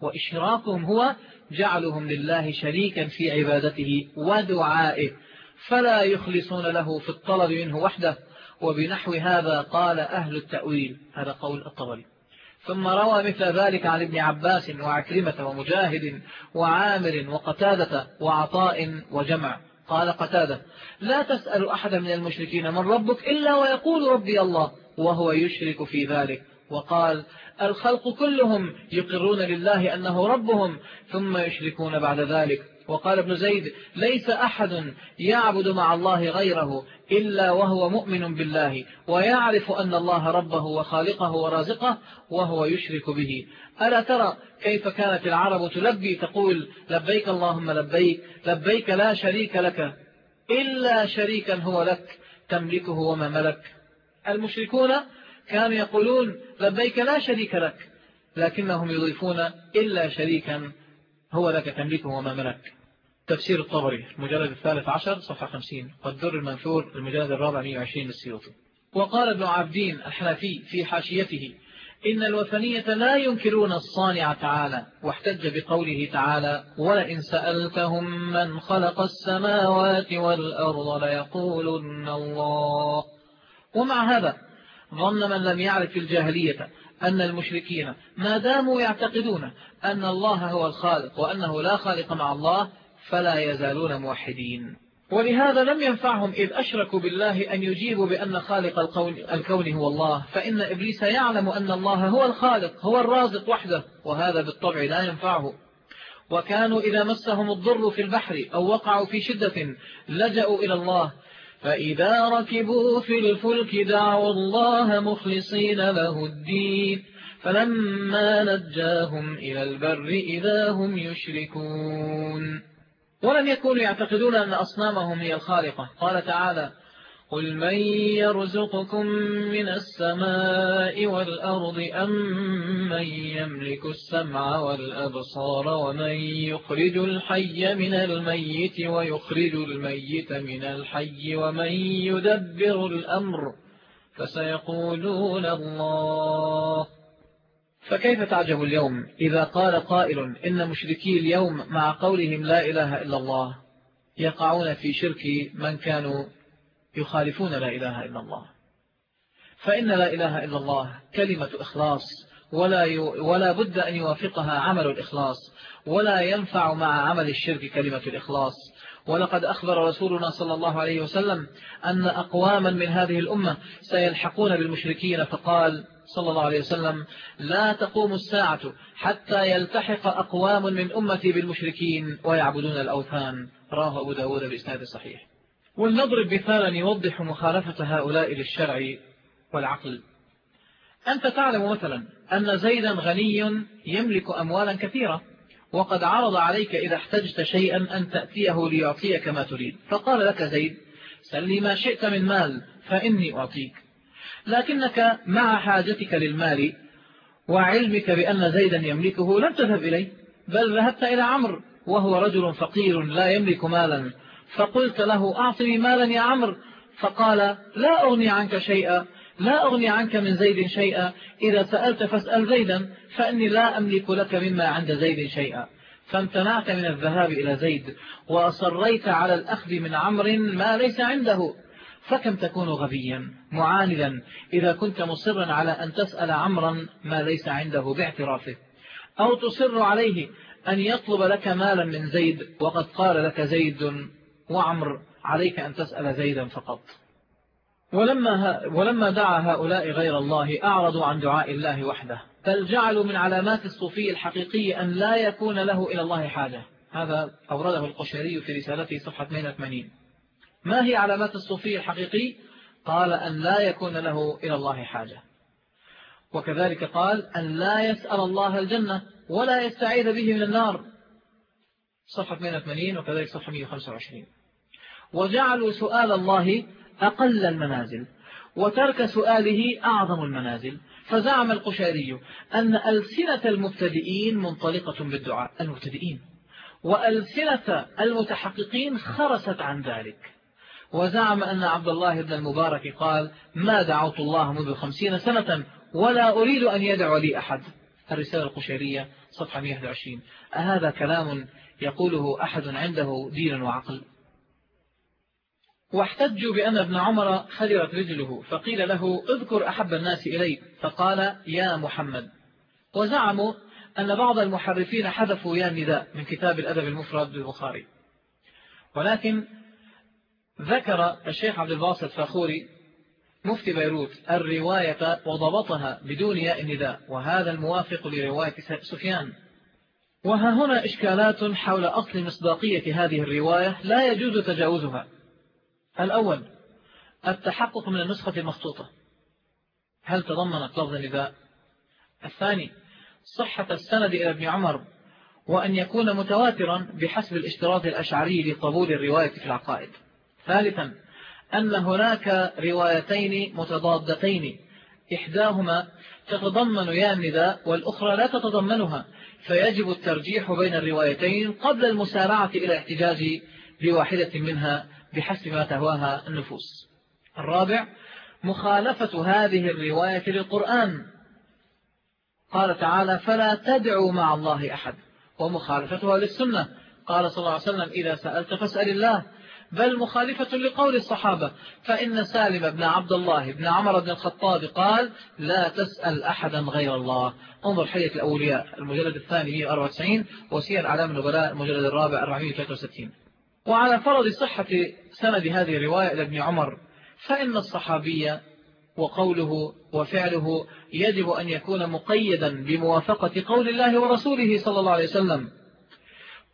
وإشراكهم هو جعلهم لله شريكا في عبادته ودعائه فلا يخلصون له في الطلب منه وحده وبنحو هذا قال أهل التأويل هذا قول الطبري ثم روى مثل ذلك عن ابن عباس وعكرمة ومجاهد وعامر وقتادة وعطاء وجمع. قال قتادة لا تسأل أحد من المشركين من ربك إلا ويقول ربي الله وهو يشرك في ذلك. وقال الخلق كلهم يقرون لله أنه ربهم ثم يشركون بعد ذلك. وقال ابن زيد ليس أحد يعبد مع الله غيره إلا وهو مؤمن بالله ويعرف أن الله ربه وخالقه ورازقه وهو يشرك به. ألا ترى كيف كانت العرب تلبي تقول لبيك اللهم لبيك لبيك لا شريك لك إلا شريكا هو لك تملكه وما ملك. المشركون كانوا يقولون لبيك لا شريك لك لكنهم يضيفون إلا شريكا. هو لك تملكه وما ملك. تفسير الطبري المجلد الثالث عشر صفحة 50 والدر المنثور المجلد الرابع 120 للسيوطي. وقال ابن عبدين الحنفي في حاشيته إن الوثنية لا ينكرون الصانع تعالى واحتج بقوله تعالى ولئن سألتهم من خلق السماوات والأرض ليقولن الله. ومع هذا ظن من لم يعرف الجاهلية أن المشركين ما داموا يعتقدون أن الله هو الخالق وأنه لا خالق مع الله فلا يزالون موحدين. ولهذا لم ينفعهم إذ أشركوا بالله أن يجيبوا بأن خالق الكون هو الله فإن إبليس يعلم أن الله هو الخالق هو الرازق وحده وهذا بالطبع لا ينفعه. وكانوا إذا مسهم الضر في البحر أو وقعوا في شدة لجأوا إلى الله فإذا ركبوا في الفلك دعوا الله مخلصين له الدين فلما نجاهم إلى البر إذا هم يشركون. ولم يكونوا يعتقدون أن أصنامهم هي الخالقة. قال تعالى قل من يرزقكم من السماء والأرض أم من يملك السمع والأبصار ومن يخرج الحي من الميت ويخرج الميت من الحي ومن يدبر الأمر فسيقولون الله فكيف تعجب اليوم إذا قال قائل إن مشركي اليوم مع قولهم لا إله إلا الله يقعون في شرك من كانوا يخالفون لا إله إلا الله. فإن لا إله إلا الله كلمة إخلاص ولا. ولا بد أن يوافقها عمل الإخلاص ولا ينفع مع عمل الشرك كلمة الإخلاص. ولقد أخبر رسولنا صلى الله عليه وسلم أن أقواما من هذه الأمة سيلحقون بالمشركين فقال صلى الله عليه وسلم لا تقوم الساعة حتى يلتحق أقوام من أمتي بالمشركين ويعبدون الأوثان راه أبو داود بإسناد صحيح. ولنضرب مثالا يوضح مخالفة هؤلاء للشرع والعقل. أنت تعلم مثلا أن زيدا غني يملك أموالا كثيرة وقد عرض عليك إذا احتجت شيئا أن تأتيه ليعطيك ما تريد. فقال لك زيد سلي ما شئت من مال فإني أعطيك. لكنك مع حاجتك للمال وعلمك بأن زيدا يملكه لم تذهب إليه بل ذهبت إلى عمرو وهو رجل فقير لا يملك مالا. فقلت له أعطني مالا يا عمرو. فقال لا أغني عنك شيئا لا أغني عنك من زيد شيئا. إذا سألت فاسأل زيدا فإني لا أملك لك مما عند زيد شيئا. فامتنعت من الذهاب إلى زيد وأصريت على الأخذ من عمر ما ليس عنده. فكم تكون غبيا معاندا إذا كنت مصرا على أن تسأل عمرا ما ليس عنده باعترافه. أو تصر عليه أن يطلب لك مالا من زيد وقد قال لك زيد وعمر عليك أن تسأل زيدا فقط. ولما, ولما دعا هؤلاء غير الله أعرضوا عن دعاء الله وحده. بل جعلوا من علامات الصوفي الحقيقي أن لا يكون له إلى الله حاجة. هذا أورده القشيري في رسالته صفحة 82 ما هي علامات الصوفي الحقيقي؟ قال أن لا يكون له إلى الله حاجة. وكذلك قال أن لا يسأل الله الجنة ولا يستعيذ به من النار. صفحة 82 وكذلك صفحة 125 وجعلوا سؤال الله أقل المنازل وترك سؤاله أعظم المنازل. فزعم القشيري أن ألسنة المبتدئين منطلقة بالدعاء المبتدئين. وألسنة المتحققين خرست عن ذلك. وزعم أن عبد الله بن المبارك قال ما دعوت الله منذ خمسين سنة ولا أريد أن يدعو لي أحد. الرسالة القشيرية صفحة 121 أهذا كلام يقوله أحد عنده دين وعقل؟ واحتجوا بأن ابن عمر خلرت رجله فقيل له اذكر أحب الناس إليك فقال يا محمد. وزعموا أن بعض المحرفين حذفوا يا نداء من كتاب الأدب المفرد بالبخاري ولكن ذكر الشيخ عبد الباسط فاخوري مفتي بيروت الرواية وضبطها بدون ياء النداء وهذا الموافق لرواية سفيان. وها هنا إشكالات حول أصل مصداقية هذه الرواية لا يجوز تجاوزها. الأول التحقق من النسخة المخطوطة. هل تضمنت لفظ النداء الثاني صحة السند إلى ابن عمر وأن يكون متواترا بحسب الاشتراط الأشعري لقبول الرواية في العقائد. ثالثا أن هناك روايتين متضادتين إحداهما تتضمن يا النداء والأخرى لا تتضمنها فيجب الترجيح بين الروايتين قبل المسارعة إلى الاحتجاج بواحدة منها بحسب ما تهواها النفوس. الرابع مخالفة هذه الرواية للقرآن. قال تعالى فلا تدعوا مع الله أحد. ومخالفتها للسنة. قال صلى الله عليه وسلم إذا سألت فاسأل الله. بل مخالفة لقول الصحابة فإن سالم بن عبد الله بن عمر بن الخطاب قال لا تسأل أحدا غير الله. انظر حية الأولياء المجلد الثاني 194 وسير أعلام النبلاء المجلد الرابع 463 وعلى فرض صحة سند هذه الرواية إلى ابن عمر فإن الصحابي وقوله وفعله يجب أن يكون مقيدا بموافقة قول الله ورسوله صلى الله عليه وسلم.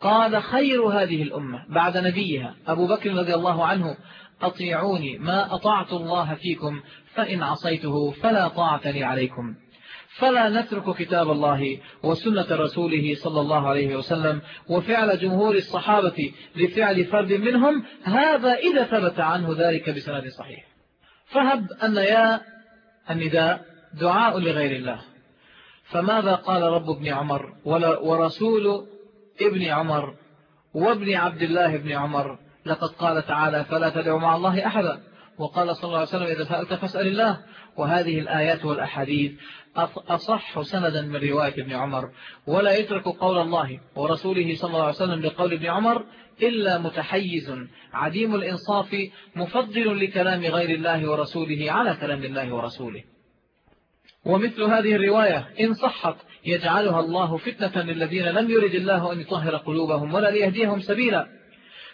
قال خير هذه الأمة بعد نبيها أبو بكر رضي الله عنه أطيعوني ما أطعت الله فيكم فإن عصيته فلا طاعة لي عليكم. فلا نترك كتاب الله وسنة رسوله صلى الله عليه وسلم وفعل جمهور الصحابة لفعل فرد منهم هذا إذا ثبت عنه ذلك بسند صحيح. فهب أن يا النداء دعاء لغير الله. فماذا قال رب ابن عمر؟ ورسول ابن عمر وابن عبد الله بن عمر لقد قال تعالى فلا تدعوا مع الله أحدا. وقال صلى الله عليه وسلم إذا سألت فاسأل الله. وهذه الآيات والأحاديث أصح سندا من رواية ابن عمر. ولا يترك قول الله ورسوله صلى الله عليه وسلم بقول ابن عمر إلا متحيز. عديم الإنصاف مفضل لكلام غير الله ورسوله على كلام الله ورسوله. ومثل هذه الرواية إن صحت يجعلها الله فتنة للذين لم يرد الله أن يطهر قلوبهم ولا ليهديهم سبيلا.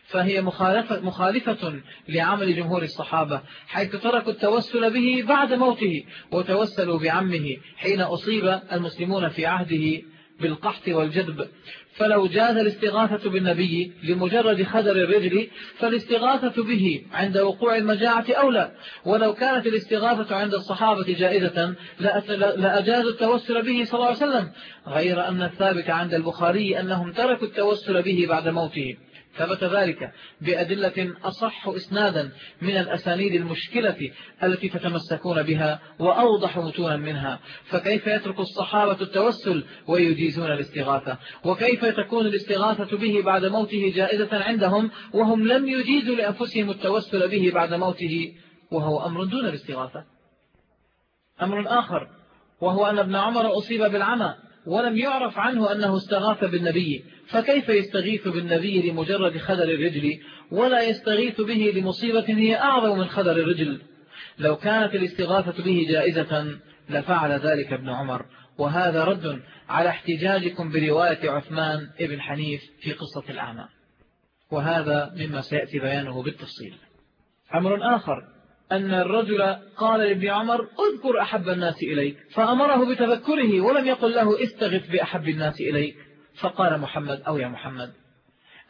فهي مخالفة, مخالفة لعمل جمهور الصحابة حيث تركوا التوسل به بعد موته وتوسلوا بعمه حين أصيب المسلمون في عهده بالقحط والجدب فلو جاز الاستغاثة بالنبي لمجرد خدر الرجل فالاستغاثة به عند وقوع المجاعة أولى. ولو كانت الاستغاثة عند الصحابة جائزة لأجاز التوسل به صلى الله عليه وسلم. غير أن الثابت عند البخاري أنهم تركوا التوسل به بعد موته. ثبت ذلك بأدلة أصح إسنادا من الأسانيد المشكلة التي تتمسكون بها وأوضح متونا منها. فكيف يترك الصحابة التوسل ويجيزون الاستغاثة؟ وكيف تكون الاستغاثة به بعد موته جائزة عندهم وهم لم يجيزوا لأنفسهم التوسل به بعد موته وهو أمر دون الاستغاثة؟ أمر آخر وهو أن ابن عمر أصيب بالعمى ولم يعرف عنه أنه استغاث بالنبي. فكيف يستغيث بالنبي لمجرد خدر الرجل ولا يستغيث به لمصيبة هي أعظم من خدر الرجل؟ لو كانت الاستغاثة به جائزة لفعل ذلك ابن عمر وهذا رد على احتجاجكم برواية عثمان ابن حنيف في قصة الأعمى. وهذا مما سيأتي بيانه بالتفصيل. أمر آخر أن الرجل قال لابن عمر اذكر أحب الناس إليك. فأمره بتذكره ولم يقل له استغث بأحب الناس إليك. فقال محمد أو يا محمد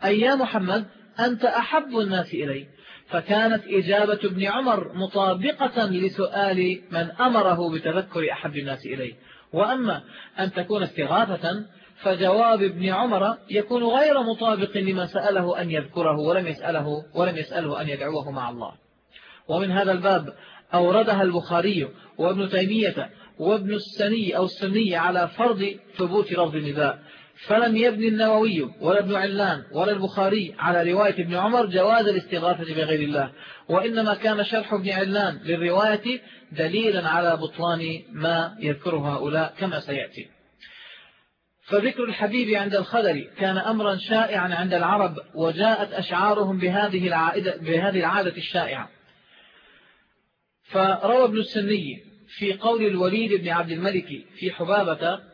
أي يا محمد أنت أحب الناس إلي. فكانت إجابة ابن عمر مطابقة لسؤال من أمره بتذكر أحب الناس إليه وأما أن تكون استغاثة فجواب ابن عمر يكون غير مطابق لما سأله أن يذكره ولم يسأله, ولم يسأله أن يدعوه مع الله. ومن هذا الباب أوردها البخاري وابن تيمية وابن السني أو السني على فرض ثبوت لفظ النداء. فلم يبني النووي ولا ابن علان ولا البخاري على رواية ابن عمر جواز الاستغاثة بغير الله وإنما كان شرح ابن علان للرواية دليلا على بطلان ما يذكره هؤلاء كما سيأتي. فذكر الحبيب عند الخدر كان أمرا شائعا عند العرب وجاءت أشعارهم بهذه العادة, بهذه العادة الشائعة. فروى ابن السني في قول الوليد بن عبد الملك في حبابة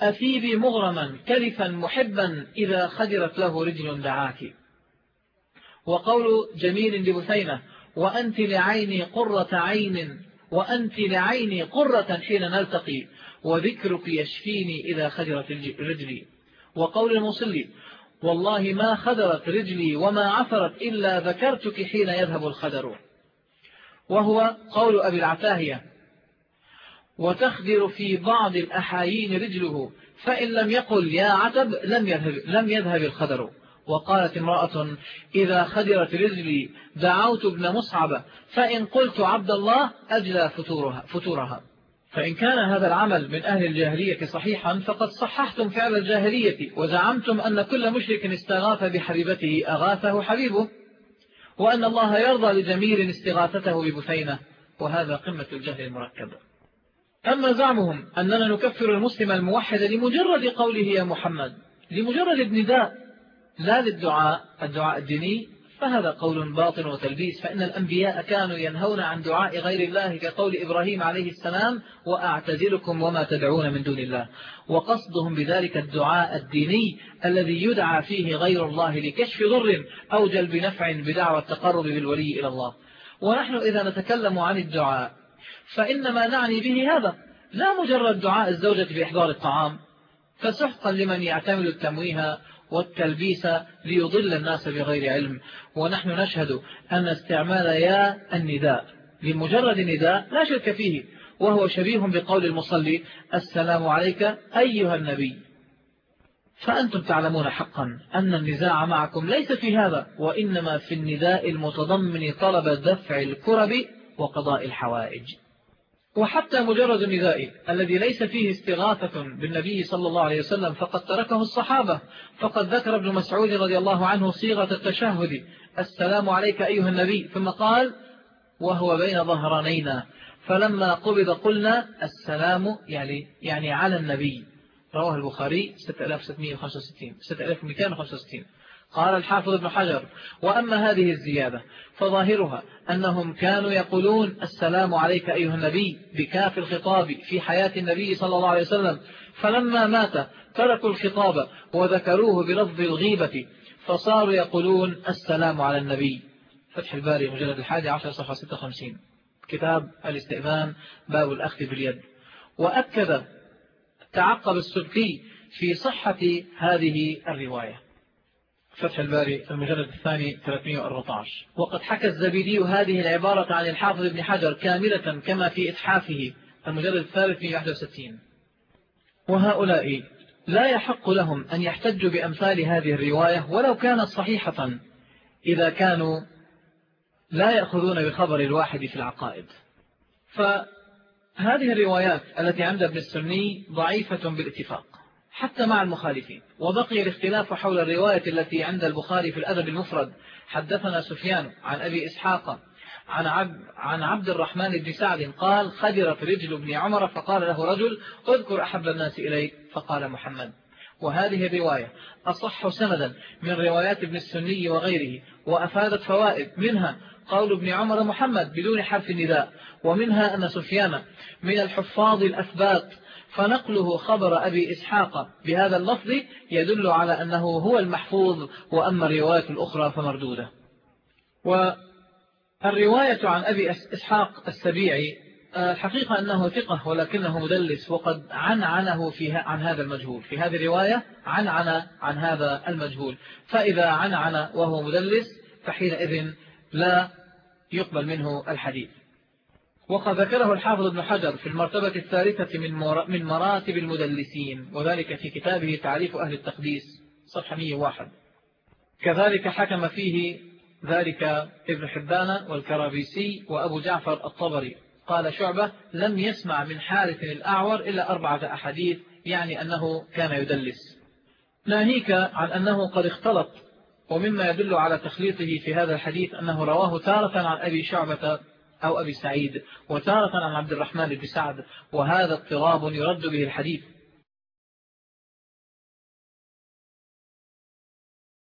أثيبي مغرما كلفا محبا إذا خدرت له رجل دعاك. وقول جميل لبثينة وأنت لعيني قرة عين وأنت لعيني قرة حين نلتقي وذكرك يشفيني إذا خدرت رجلي. وقول المصلي والله ما خدرت رجلي وما عثرت إلا ذكرتك حين يذهب الخدر. وهو قول أبي العتاهية وتخدر في بعض الأحايين رجله فإن لم يقل يا عتب لم يذهب, لم يذهب الخدر. وقالت امرأة إذا خدرت رجلي دعوت ابن مصعب فإن قلت عبد الله أجلى فتورها, فتورها. فإن كان هذا العمل من أهل الجاهلية صحيحا فقد صححتم فعل الجاهلية وزعمتم أن كل مشرك استغاث بحبيبته أغاثه حبيبه وأن الله يرضى لجميل استغاثته ببثينة. وهذا قمة الجهل المركب. أما زعمهم أننا نكفر المسلم الموحد لمجرد قوله يا محمد لمجرد النداء لا للدعاء الدعاء الديني فهذا قول باطل وتلبيس فإن الأنبياء كانوا ينهون عن دعاء غير الله كقول إبراهيم عليه السلام وأعتزلكم وما تدعون من دون الله. وقصدهم بذلك الدعاء الديني الذي يدعى فيه غير الله لكشف ضر أو جلب نفع بدعوى التقرب بالولي إلى الله. ونحن إذا نتكلم عن الدعاء فإنما نعني به هذا. لا مجرد دعاء الزوجة بإحضار الطعام فسحقا لمن يعتمد التمويه والتلبيس ليضل الناس بغير علم. ونحن نشهد أن استعمال يا النداء لمجرد نداء لا شرك فيه وهو شبيه بقول المصلي السلام عليك أيها النبي. فأنتم تعلمون حقا أن النزاع معكم ليس في هذا وإنما في النداء المتضمن طلب دفع الكرب وقضاء الحوائج. وحتى مجرد النداء الذي ليس فيه استغاثة بالنبي صلى الله عليه وسلم فقد تركه الصحابة. فقد ذكر ابن مسعود رضي الله عنه صيغة التشهد. السلام عليك أيها النبي. ثم قال وهو بين ظهرانينا فلما قبض قلنا السلام يعني, يعني على النبي. رواه البخاري 6665 6265 قال الحافظ ابن حجر وأما هذه الزيادة فظاهرها أنهم كانوا يقولون السلام عليك أيها النبي بكاف الخطاب في حياة النبي صلى الله عليه وسلم فلما مات تركوا الخطاب وذكروه بلفظ الغيبة فصاروا يقولون السلام على النبي. فتح الباري مجلد الحادي عشر صفحة 56 كتاب الاستئذان باب الأخذ باليد. وأكد تعقب السلكي في صحة هذه الرواية. فتح الباري المجلد الثاني 314 وقد حكى الزبيدي هذه العبارة عن الحافظ ابن حجر كاملة كما في إتحافه المجلد الثالث 161 وهؤلاء لا يحق لهم أن يحتجوا بأمثال هذه الرواية ولو كانت صحيحة إذا كانوا لا يأخذون بخبر الواحد في العقائد. فهذه الروايات التي عند ابن السني ضعيفة بالاتفاق. حتى مع المخالفين. وبقي الاختلاف حول الرواية التي عند البخاري في الأدب المفرد. حدثنا سفيان عن أبي إسحاق عن عبد, عن عبد الرحمن بن سعد قال خدرت رجل ابن عمر فقال له رجل اذكر أحب الناس إليك. فقال محمد. وهذه الرواية أصح سندا من روايات ابن السني وغيره وأفادت فوائد. منها قول ابن عمر محمد بدون حرف النداء ومنها أن سفيان من الحفاظ الأثبات فنقله خبر أبي إسحاق. بهذا اللفظ يدل على أنه هو المحفوظ وأما الرواية الأخرى فمردودة. والرواية عن أبي إسحاق السبيعي الحقيقة أنه ثقة ولكنه مدلس وقد عنعنه فيها عن هذا المجهول. في هذه الرواية عنعن عن هذا المجهول. فإذا عنعن وهو مدلس فحينئذ لا يقبل منه الحديث. وقد ذكره الحافظ ابن حجر في المرتبة الثالثة من مراتب المدلسين وذلك في كتابه تعريف أهل التقديس صفحة 101 كذلك حكم فيه ذلك ابن حبان والكرابيسي وأبو جعفر الطبري. قال شعبة لم يسمع من حارث الأعور إلا أربعة أحاديث يعني أنه كان يدلس. ناهيك عن أنه قد اختلط ومما يدل على تخليطه في هذا الحديث أنه رواه تارة عن أبي شعبة أو أبي سعيد وتارة عن عبد الرحمن بن سعد وهذا اضطراب يرد به الحديث.